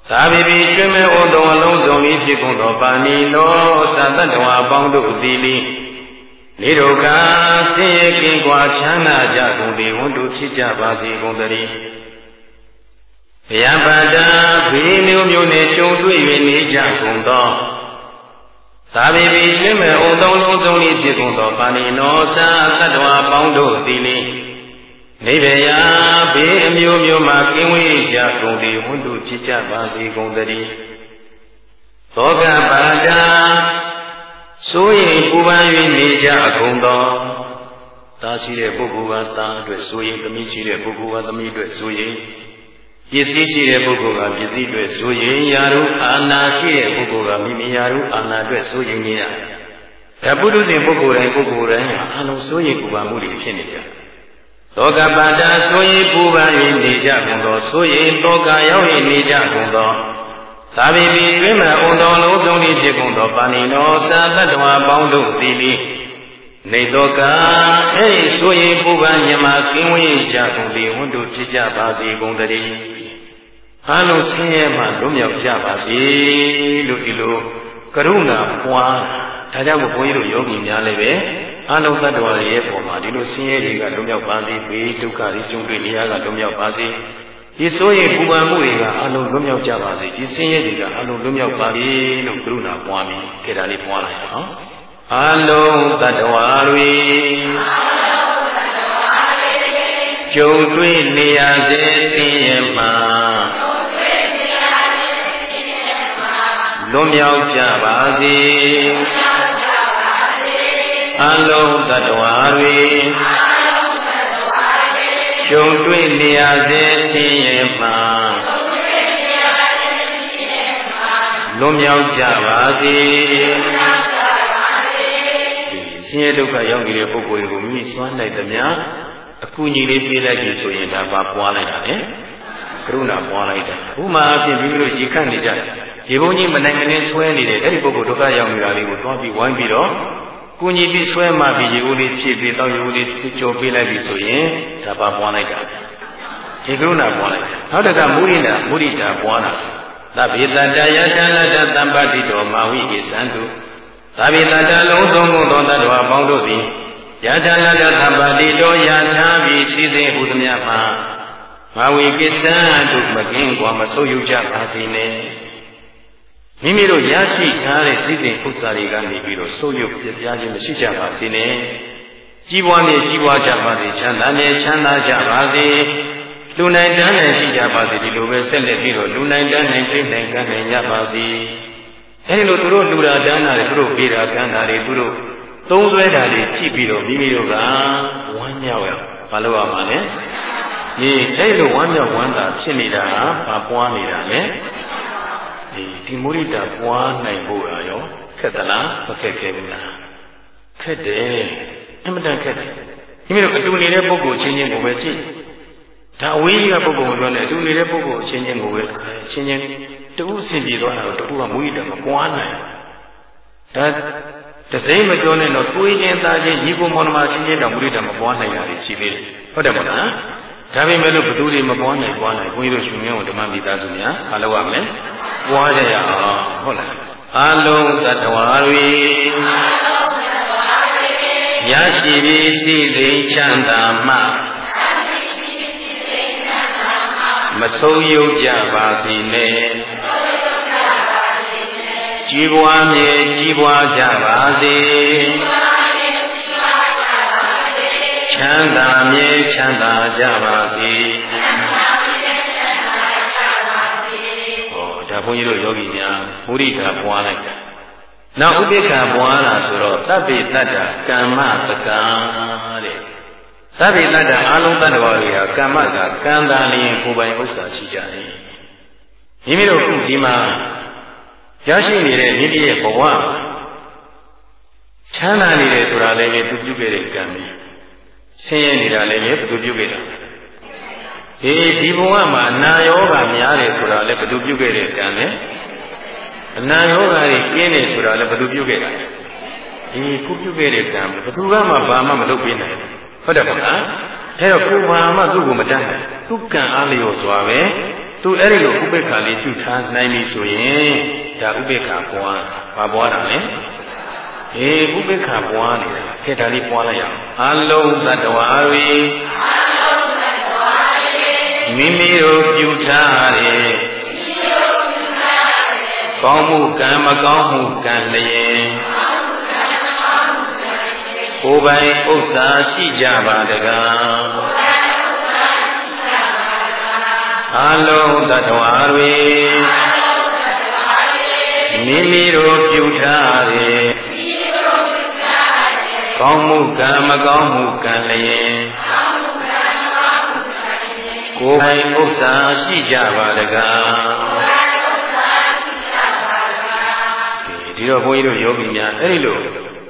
သာဘိပိကျွမ်းမဲ့ဩတော်အလုံးစုံဤဖြစ်ကုန်သောပါဏိနောသတ္တတဝါအပေါင်းတို့သည်လိနေဒုက္ခဆင်းရဲကင်းကွာချမ်းသာကြကုန်သည်ဝန်တုဖြစ်ကြပါစေကုန်သတည်းဘယပါဒံဘေးမျိုးမျိုးနှင့်ကြုံတွေ့၍နေကြကုန်သော သာဘိပိကျွမ်းမဲ့ဩတော်လုံးစုံဤဖြစ်ကုန်သောပါဏိနောသတ္တဝါအပေါင်းတို့သည်လိနိဗ္ဗယဘေးအမျိုးမျိုးမှကင်းဝေးကြကုန်သည်ဝန္တုဖြစ်ကြပါစေကုန်သတည်းသောကပါဒာစိုးရိမ်ပူပန်၍နေကြကုန်သောသာရှိတဲ့ပုဂ္ဂိုလ်ကသာအတွက်စိုးရိမ်သမီးရှိတဲ့ပုဂ္ဂိုလ်ကသမီးအတွက်စိုးရိမ် ပစ္စည်းရှိတဲ့ပုဂ္ဂိုလ်ကပစ္စည်းအတွက်စိုးရိမ်ယာရုအာနာရှိတဲ့ပုဂ္ဂိုလ်ကမိမိယာရုအာနာအတွက်စိုးရိမ်နေရတယ်။ဒါပုထုဇဉ်ပုဂ္ဂိုလ်တိုင်းပုဂ္ဂိုလ်တိုင်းအလုံးစိုးရိမ်ပူပန်မှုတွေဖြစ်နေကြတယ်။သသောကပတ္တဆိုရင်ပူပန်၍နေကြကုန်သောဆိုရင်သောကရောက်၍နေကြကုန်သောသာဘိပိတွင်မှအုံတော်လုံးစုံဤဖြစ်ကုန်သောပါဏိနောသာတတ္တဝါပေါင်းတို့သည်လီနေသောကအဲ့ဒီဆိုရင်ပူပန်ညမကင်းဝေးကြကုန်သည်ဝန္တုဖြစ်ကြပါစေကုန်တည်း အားလုံးဆင်းရဲမှလွတ်မြောက်ကြပါစေလို့ဒီလိုကရုဏာပွားဒါကြောင့်ဘုန်းကြီးတို့ယောဂီများလည်းပဲအလုံးသတ္တဝါတွေရဲ့ပုံမှာဒီလိုဆင်းရဲတွေကလွတ်မြောက်ပါစေဘေးဒုက္ခတွေကျုံတွေ့နေရကလွတ်မြောက်ပါစေဒီဆိုရင်ပူပန်မှုတွေကအလုံးလွတ်မြောက်ကြပါစေဒီဆင်းရဲတွေကအလုံးလွတ်မြောက်ပါပြီလို့ကရုဏာပွားပြီးခေတ္တလေးပွားလိုက်ပါနော်အလုံးသတ္တဝါတွေကျုံတွေ့နေရစေဆင်းရဲမှာ လွတ်မြောက်ကြပါစေအလုံးသတ္တဝါတွေကျုံတွေ့နေရစေဆင်းရဲမှာလွတ်မြောက်ကြပါစေဆင်းရဲဒုက္ခရောက်နေတဲ့ပုဂ္ဂိုလ်တွေကိုမိမိစွမ်းနိုင်သမျှအကူအညီလေးပေးလိုက်ပြီဆိုရင်ဒါပါပွားလိုက်တာလေကရုဏာပွားလိုက်တာဥမာအဖြစ်မိမိတို့ရေခန့်နေကြတယ် ရေဘုန်းကြီးမနိုင်မနေဆွဲနေတဲ့အဲ့ဒီပုဂ္ဂိုလ်ဒုက္ခရောက်နေတာလေးကိုတွားပြီးဝိုင်းပြီးတော့ကုညီပြီးဆွဲမှပြီးရေဦးလေးဖြည့်ပြီးတောက်ရေဦးလေးကြော်ပေးလိုက်ပြီဆိုရင်ဒါပါပွားလိုက်တာဒီကရုဏာပွားလိုက်နောက်တစ်ခါမုရိနာမုရိတာပွားတာသဗ္ဗေတတယသလတသံပတိတော်မာဝိကိသံတုသဗ္ဗေတတလုံးစုံကုန်သောတ attva ပေါင်းတို့သည်ယထာလတသံပတိတော်ယထာပြီးရှိစေဟုသမျှမှာမာဝိကိသံတုမကင်းကွာမဆိုးယူကြပါစေနဲ့ မိမိတို့ရရှိထားတဲ့စိတ်တင်ဥစ္စာတွေကနေပြီးတော့ဆိုးရုပ်ပြပြခြင်းမရှိကြပါစေနဲ့ကြီးပွားနေကြီးပွားကြပါစေချမ်းသာနေချမ်းသာကြပါစေလူနိုင်တန်းနိုင်ရှိကြပါစေဒီလိုပဲဆက်လက်ပြီးတော့လူနိုင်တန်းနိုင်သိနိုင်ကမ်းနိုင်ကြပါစေအဲဒီလိုသူတို့လူတာတန်းတာတွေသူတို့ပြေတာကမ်းတာတွေသူတို့သုံးဆွဲတာတွေကြည့်ပြီးတော့မိမိတို့ကဝမ်းမြောက်ရဘာလို့ရမှာလဲဒီအဲဒီလိုဝမ်းမြောက်ဝမ်းသာဖြစ်နေတာကဘာပွားနေတာလဲ ဒီဒီမုရိဒပွားနိုင်ဖို့ရောခက်သလားမခက်ခဲဘူးလားခက်တယ်အမှန်တန်ခက်တယ်ဒီမျိုးအတူနေတဲ့ပုဂ္ဂိုလ်ချင်းချင်းကိုပဲကြည့်ဒါအဝေးကြီးကပုဂ္ဂိုလ်မပြောနဲ့အတူနေတဲ့ပုဂ္ဂိုလ်ချင်းချင်းကိုပဲချင်းချင်းတူးဆင်ပြေသွားတာတော့တူးကမုရိဒမပွားနိုင်ဒါတစိမ့်မပြောနဲ့တော့ကိုယ်ချင်းသားချင်းညီကိုမောင်နှမချင်းချင်းတော့မုရိဒမပွားနိုင်တာရှိသေးတယ်ဟုတ်တယ်မလားဒါပေမဲ့လို့ဘသူတွေမပွားနိုင်ပွားနိုင်ဘုန်းကြီးတို့ရှင်မင်းတို့ဓမ္မမိသားစုများမလုပ်ရမလဲ ပွားကြရအောင်ဟုတ်လားအလုံးသတ္တဝါတွေရရှိပြီးစိစိမ်ချမ်းသာမှမဆုံးယုတ်ကြပါစေနဲ့ကြီးပွားမြေကြီးပွားကြပါစေချမ်းသာမြေချမ်းသာကြပါစေ ဒါဘုန်းကြီးတို့ယောဂီများမုရိဒာပွားလိုက်တာနောက်ဥပိ္ပခာပွားလာဆိုတော့တပ်ပိတ္တကမ္မပကံတဲ့တပ်ပိတ္တအာလုံးတ attva တွေဟာကမ္မကကံတာလျင်ကိုယ်ပိုင်ဥစ္စာရှိကြတယ်မိမိတို့ခုဒီမှာရရှိနေတဲ့မြင့်ရဲ့ဘဝချမ်းသာနေတယ်ဆိုတာလည်းပဲသူပြုခဲ့တဲ့ကံပဲဆင်းရဲနေတာလည်းပဲဘသူပြုခဲ့တာ အေးဒီဘဝမှာအနာရောဂါများတယ်ဆိုတာလည်းဘသူပြုခဲ့တဲ့ကံနဲ့အနာရောဂါတွေကျင်းတယ်ဆိုတာလည်းဘသူပြုခဲ့တာအေးခုပြုခဲ့တဲ့ကံဘသူကမှဘာမှမလုပ်ပေးနိုင်ဘူးဟုတ်တယ်မလားအဲတော့ကိုဘာမှသူ့ကိုမတတ်နိုင်သူကံအားလျော်စွာပဲသူအဲ့ဒီလိုဥပေက္ခလေးပြုထားနိုင်ပြီဆိုရင်ဒါဥပေက္ခပွားဘာပွားတာလဲအေးဥပေက္ခပွားနေတာခေတ္တလေးပွားလိုက်ရအောင်အလုံးသတ္တဝါတွေ မိမိတို့ပြုထားတဲ့ကောင်းမှုကံမကောင်းမှုကံလျင်ကိုယ်ပိုင်ဥစ္စာရှိကြပါတကားအလုံးသတ္တဝါတွေမိမိတို့ပြုထားတဲ့ကောင်းမှုကံမကောင်းမှုကံလျင် ကိုယ်ပိုင်ဥစ္စာရှိကြပါတကားဒီတော့ဘုန်းကြီးတို့ယောဂီများအဲ့ဒီလို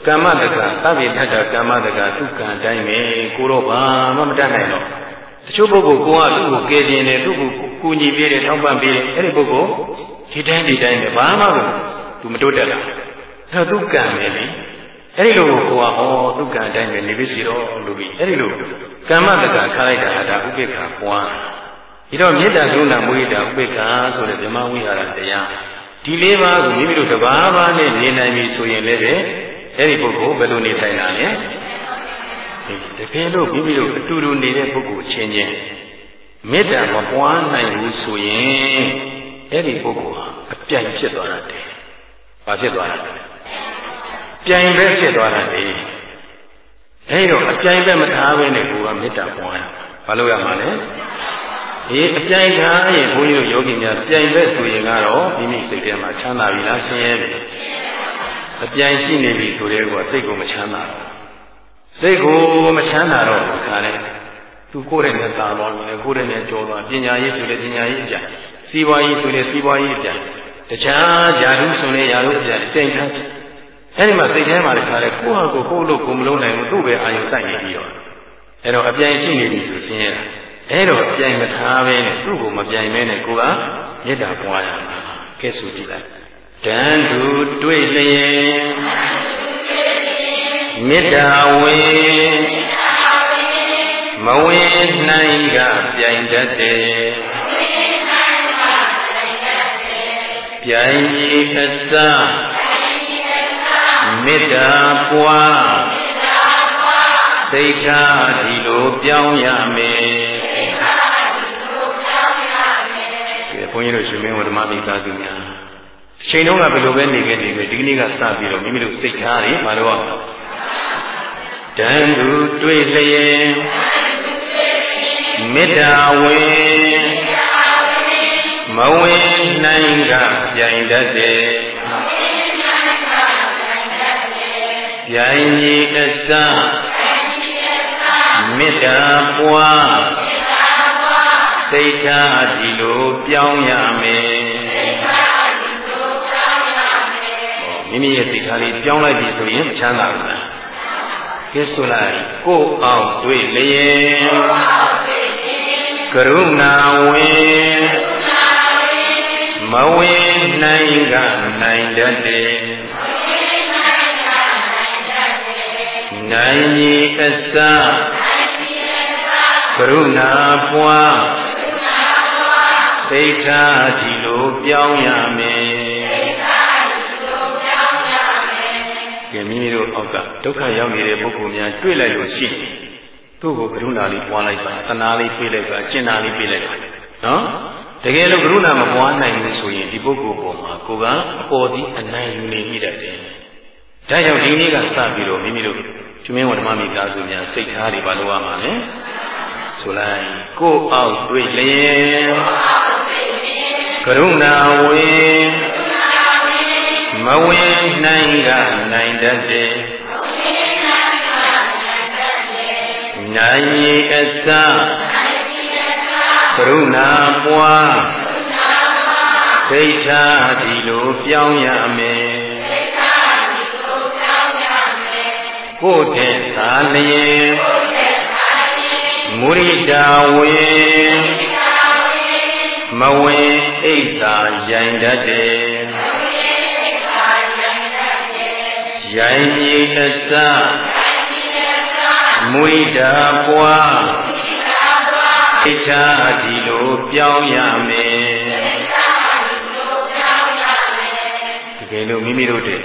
ကမ္မတကသဗ္ဗေတ္တကမ္မတကသူကံတိုင်းပဲကိုတော့ဘာမှမတတ်နိုင်တော့တချို့ပုဂ္ဂိုလ်ကိုကသူ့ကိုကယ်တင်တယ်သူ့ကိုကူညီပေးတယ်ထောက်ပံ့ပေးတယ်အဲ့ဒီပုဂ္ဂိုလ်ဒီတိုင်းဒီတိုင်းပဲဘာမှမသူမတိုးတက်တာအဲ့တော့သူကံပဲလေအဲ့ဒီလိုကိုကဟောသူကံတိုင်းပဲနေပြီစီတော့လို့ပြီးအဲ့ဒီလို ကမ္မတကခါလိုက်တာဒါဥပိ္ပခာပွားဒီတော့မေတ္တာကရုဏာမုဒိတာဥပိ္ပခာဆိုတဲ့ဗြဟ္မဝိဟာရတရားဒီလေးပါးကိုမိမိတို့တဘာဘာနဲ့နေနိုင်ပြီဆိုရင်လည်းပဲအဲ့ဒီပုဂ္ဂိုလ်ဘယ်လိုနေထိုင်တာလဲတကယ်လို့မိမိတို့အတူတူနေတဲ့ပုဂ္ဂိုလ်ချင်းချင်းမေတ္တာမပွားနိုင်ဘူးဆိုရင်အဲ့ဒီပုဂ္ဂိုလ်ဟာအပြိုင်ဖြစ်သွားတယ်။ဘာဖြစ်သွားတာလဲ။ပြိုင်ပဲဖြစ်သွားတာလေ။ အဲ့တော့အပြိုင်ပဲမထားဘဲနဲ့ကိုယ်ကမေတ္တာပွားရ။ဘာလို့ရမှာလဲ။ဒီအပြိုင်ထားရင်ဘုန်းကြီးတို့ယောဂီများပြိုင်ပဲဆိုရင်ကတော့မိမိစိတ်ထဲမှာချမ်းသာပြီလားဆင်းရဲပြီ။အပြိုင်ရှိနေပြီဆိုတဲ့ကောစိတ်ကိုမချမ်းသာဘူး။စိတ်ကိုမချမ်းသာတော့ခါတယ်။သူကိုယ်ရဲ့နဲ့သာသွားတယ်ကိုယ်ရဲ့နဲ့ကြောသွားပညာရေးဆိုတဲ့ပညာရေးအပြိုင်စီးပွားရေးဆိုတဲ့စီးပွားရေးအပြိုင်တခြားယာရုဆိုတဲ့ယာရုအပြိုင်တိမ်ထား အဲဒီမှာစိတ်ထဲမှာလည်းခါတယ်ကိုယ့်ဟာကိုယ်ကိုယ်လို့ကိုယ်မလုံးနိုင်ဘူးသူ့ပဲအာယုစိုက်နေပြီးတော့အဲတော့အပြိုင်ရှိနေပြီဆိုရှင်ရအဲတော့အပြိုင်မထားပဲနဲ့သူ့ကိုမပြိုင်မဲနဲ့ကိုယ်ကမေတ္တာပွားရမှာကဲဆိုကြည့်လိုက်တန်တူတွေ့လျင်မေတ္တာဝင်မဝင်နိုင်ကပြိုင်တတ်တယ်ပြိုင်ကြီးအစ မေတ္တာပွားသိက္ခာဒီလိုပြောင်းရမယ်ကဲဘုန်းကြီးတို့ရှင်မင်းဝဓမ္မမိသားစုများအချိန်တုန်းကဘယ်လိုပဲနေခဲ့နေခဲ့ဒီကနေ့ကစပြီးတော့မိမိတို့စိတ်ထားတွေမလို့တန်သူတွေ့လျင်မေတ္တာဝင်မဝင်နိုင်ကပြိုင်တတ်တယ် ပြိုင်ကြီးအစမေတ္တာပွားစိတ်ထားဒီလိုပြောင်းရမယ်မိမိရဲ့စိတ်ထားလေးပြောင်းလိုက်ပြီဆိုရင်ချမ်းသာဘူးလားကဲဆိုလိုက်ကိုယ်အောင်တွေ့လျင်ကရုဏာဝင်မဝင်နိုင်ကနိုင်တတ်တယ် နိုင်ကြီးအစကရုဏာပွားသိက္ခာဒီလိုပြောင်းရမယ်ကဲမိမိတို့အောက်ကဒုက္ခရောက်နေတဲ့ပုဂ္ဂိုလ်များတွေ့လိုက်လို့ရှိတယ်သူ့ကိုကရုဏာလေးပွားလိုက်ပါတဏှာလေးပြေးလိုက်ပါကျင်နာလေးပြေးလိုက်ပါနော်တကယ်လို့ကရုဏာမပွားနိုင်ဘူးဆိုရင်ဒီပုဂ္ဂိုလ်ပေါ်မှာကိုကအပေါ်စီအနိုင်ယူနေမိတတ်တယ်။ဒါကြောင့်ဒီနေ့ကစပြီးတော့မိမိတို့ ကျွမင်းဝဓမ္မမိသားစုများစိတ်ထားတွေဘာလို့ရမှာလဲ။ဆိုလိုက်ကိုအောက်တွေ့လျင်ကရုဏာဝင်မဝင်နိုင်ကနိုင်တတ်တယ်နိုင်ရအစကရုဏာပွားဒိဋ္ဌာဒီလိုပြောင်းရမယ် ကိုယ်တည်းသာလျင်မုရိတာဝင်မဝင်အိတ်သာရိုင်တတ်တယ်ရိုင်ကြီးအစမုရိတာပွားဒိဋ္ဌာဒီလိုပြောင်းရမယ်တကယ်လို့မိမိတို့တည်း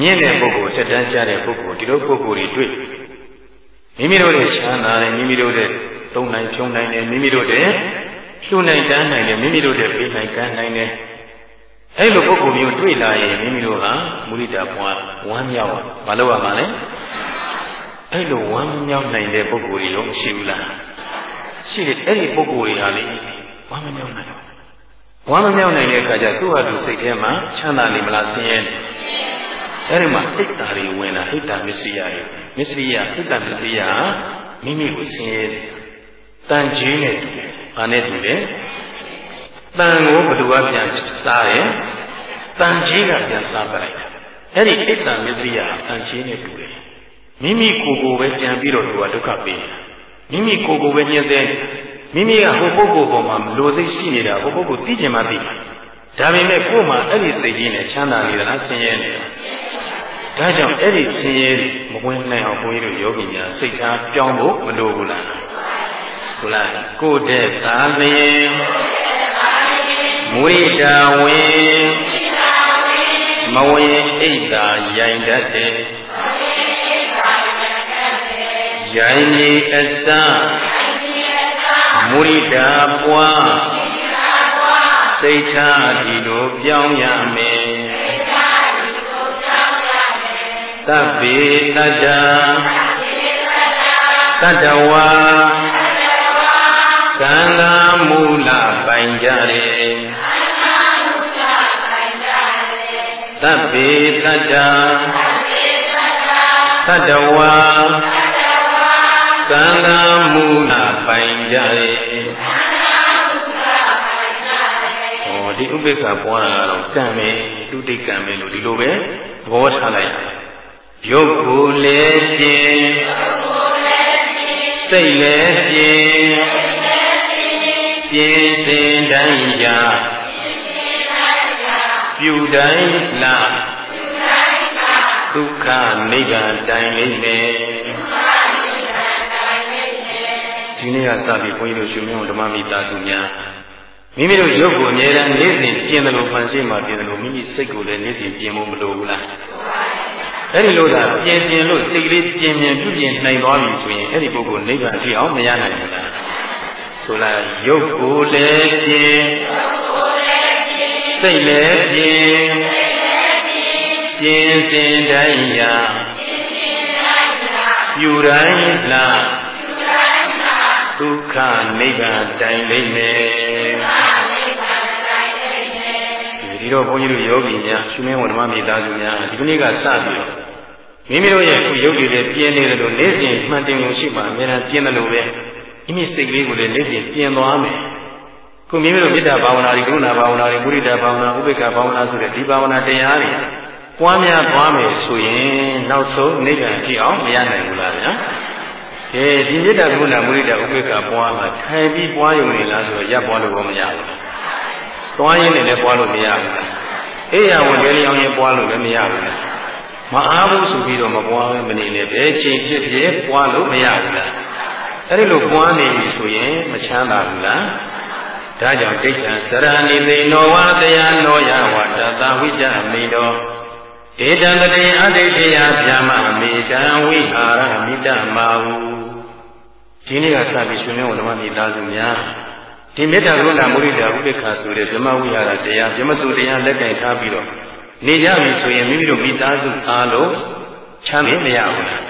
မြင့်တဲ့ပုဂ္ဂိုလ်တက်တန်းကြတဲ့ပုဂ္ဂိုလ်ဒီလိုပုဂ္ဂိုလ်တွေတွေ့မိမိတို့ရဲ့ချမ်းသာတယ်မိမိတို့ရဲ့သုံးနိုင်ဖြုံးနိုင်တယ်မိမိတို့ရဲ့လှူနိုင်တန်းနိုင်တယ်မိမိတို့ရဲ့ပေးနိုင်ကမ်းနိုင်တယ်အဲ့လိုပုဂ္ဂိုလ်မျိုးတွေ့လာရင်မိမိတို့ဟာမုရိဒပွားဝမ်းမြောက်မလုပ်ရမှာလဲအဲ့လိုဝမ်းမြောက်နိုင်တဲ့ပုဂ္ဂိုလ်တွေရောမရှိဘူးလားရှိတယ်အဲ့ဒီပုဂ္ဂိုလ်တွေဟာလေဝမ်းမမြောက်နိုင်ဝမ်းမမြောက်နိုင်တဲ့အခါကျသူ့ဟာသူစိတ်ထဲမှာချမ်းသာနေမလားဆင်းရဲနေ အဲ့ဒီမှာဟိတ်တာတွေဝင်လာဟိတ်တာမစ္စရိယတွေမစ္စရိယဟိတ်တာမစ္စရိယမိမိကိုဆင်းရဲစေတန်ကြီးနဲ့တူတယ်။ဘာနဲ့တူလဲ။တန်ကိုဘယ်သူကပြန်စားတယ်။တန်ကြီးကပြန်စားပလိုက်တာအဲ့ဒီအိတ်တံမစ္စရိယအန်ချင်းနဲ့တူတယ်မိမိကိုယ်ကိုယ်ပဲပြန်ပြီးတော့သူကဒုက္ခပေးမိမိကိုယ်ကိုယ်ပဲညှင်းတဲ့မိမိကဟိုပုဂ္ဂိုလ်ပေါ်မှာလိုစိတ်ရှိနေတာဟိုပုဂ္ဂိုလ်သိကျင်မှသိမှာဒါပေမဲ့ကိုယ်မှာအဲ့ဒီစိတ်ကြီးနဲ့ချမ်းသာနေတာလားဆင်းရဲနေတာ ဒါကြောင့်အဲ့ဒီဆင်းရဲမဝင်နိုင်အောင်ဘုန်းကြီးတို့ယောဂီများစိတ်ထားပြောင်းဖို့မလိုဘူးလားဟုတ်လားကိုယ်တဲ့သာလျင်မွေတာဝင်မဝင်အိတ်သာရိုင်တတ်တယ်ရိုင်ကြီးအစမုရိတာပွားစိတ်ထားဒီလိုပြောင်းရမယ် သဗ္ဗေတတ္တသတ္တဝါကံသာမူလပိုင်ကြတယ်သဗ္ဗေတတ္တသတ္တဝါကံသာမူလပိုင်ကြတယ်ဟောဒီဥပိ္ပခာပွားတာကတော့ကံပဲတုတိကံပဲလို့ဒီလိုပဲသဘောထားလိုက် ရုပ်ကိုလည်းပြင်းစိတ်လည်းပြင်းပြင်းစင်တိုင်းရာပြုတိုင်းလာဒုက္ခနိဗ္ဗာန်တိုင်လိမ့်မယ်ဒီနေ့ကစပြီးဘုန်းကြီးတို့ရှင်မင်းဓမ္မမိသားစုများမိမိတို့ရုပ်ကိုအမြဲတမ်းနေ့စဉ်ပြင်တယ်လို့ဖန်ဆင်းမှပြင်တယ်လို့မိမိစိတ်ကိုလည်းနေ့စဉ်ပြင်ဖို့မလိုဘူးလား အဲ့ဒီလိုသာပြင်ပြင်လို့စိတ်ကလေးပြင်ပြင်ပြုပြင်နိုင်သွားပြီဆိုရင်အဲ့ဒီပုဂ္ဂိုလ်နိဗ္ဗာန်ရှိအောင်မရနိုင်ဘူးလားဆိုလားရုပ်ကိုလည်းပြင်စိတ်လည်းပြင်ပြင်စင်တိုင်းရာပြုတိုင်းလားဒုက္ခနိဗ္ဗာန်တိုင်လိမ့်မယ် ဒီတော့ဘုန်းကြီးတို့ယောဂီများရှင်မင်းဝဓမ္မမိသားစုများဒီကနေ့ကစပြီးတော့မိမိတို့ရဲ့ခုရုပ်တွေလည်းပြင်းနေတယ်လို့နေ့စဉ်မှန်တင်လို့ရှိမှအများအားပြင်းတယ်လို့ပဲမိမိစိတ်ကလေးကိုလည်းနေ့စဉ်ပြင်သွားမယ်ခုမိမိတို့မေတ္တာဘာဝနာတွေကရုဏာဘာဝနာတွေမုဒိတာဘာဝနာဥပေက္ခဘာဝနာဆိုတဲ့ဒီဘာဝနာတရားတွေပွားများသွားမယ်ဆိုရင်နောက်ဆုံးနိဗ္ဗာန်ဖြစ်အောင်မရနိုင်ဘူးလားဗျာကဲဒီမေတ္တာကရုဏာမုဒိတာဥပေက္ခပွားမှာထိုင်ပြီးပွားရုံနေလားဆိုတော့ရပ်ပွားလို့မရဘူး သွားရင်းနဲ့လည်းပွားလို့မရဘူးလားအေးရဝင်လေလျောင်းရင်ပွားလို့လည်းမရဘူးလားမအားဘူးဆိုပြီးတော့မပွားဘဲမနေနဲ့ဘယ်ချိန်ဖြစ်ဖြစ်ပွားလို့မရဘူးလားအဲ့ဒီလိုပွားနေပြီဆိုရင်မချမ်းသာဘူးလားဒါကြောင့်ဒိဋ္ဌံစရဏိသိနောဝတရားနောယဝတတဝိကြမိတောဧတံတတိအဋ္ဌိတယဗျာမမိတံဝိဟာရမိတ္တမဟုဒီနေ့ကစပြီးရှင်မေဝဓမ္မမိသားစုများ ဒီမေတ္တာကရုဏာမုဒိတာဥပေက္ခဆိုတဲ့ဗြဟ္မဝိဟာရတရားဗြဟ္မစုတရားလက်ကင်ထားပြီးတော့နေကြပြီဆိုရင်မိမိတို့မိသားစုအားလုံးချမ်းသာမရဘူးလား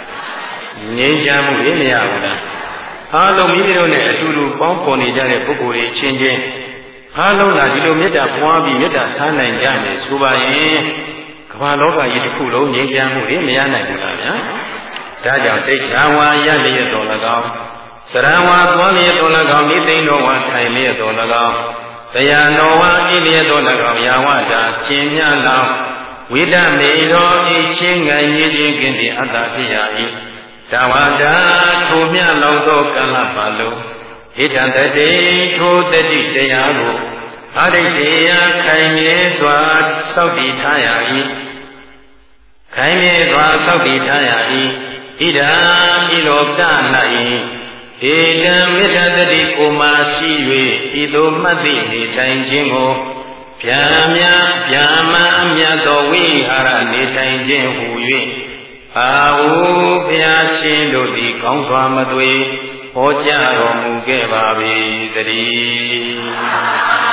ငြိမ်းချမ်းမှုလည်းမရဘူးလားအားလုံးမိမိတို့နဲ့အတူတူပေါင်းပေါ်နေကြတဲ့ပုဂ္ဂိုလ်တွေချင်းချင်းအားလုံးကဒီလိုမေတ္တာပွားပြီးမေတ္တာထားနိုင်ကြမယ်ဆိုပါရင်ကမ္ဘာလောကကြီးတစ်ခုလုံးငြိမ်းချမ်းမှုလည်းမရနိုင်ဘူးလားဗျာဒါကြောင့်တိတ်ခံဝါရလျက်တော်၎င်း စရံဝါသွားလျက်တော်၎င်းဤသိမ့်တော်ဝါထိုင်လျက်တော်၎င်းတရားတော်ဝါဤလျက်တော်၎င်းယာဝတာကျင်မြလောင်ဝိတမေတော်ဤချင်းငယ်ရည်ချင်းကင်းပြီးအတ္တဖြစ်ရ၏တဝါဒာထိုမြလောင်သောကလပါလုံးဣဒံတတိထိုတတိတရားကိုအရိတေယခိုင်မြဲစွာစောင့်တည်ထားရ၏ခိုင်မြဲစွာစောင့်တည်ထားရ၏ဣဒံဤလောက၌ ဧတံမေတ္တာတတိကိုမာရှိ၍ဤသို့မှတ်သိနေထိုင်ခြင်းကိုဗျာမြဗျာမမြတ်သောဝိဟာရနေထိုင်ခြင်းဟူ၍အာဟုဘုရားရှင်တို့သည်ကောင်းစွာမသွေဟောကြားတော်မူခဲ့ပါ၏တည်း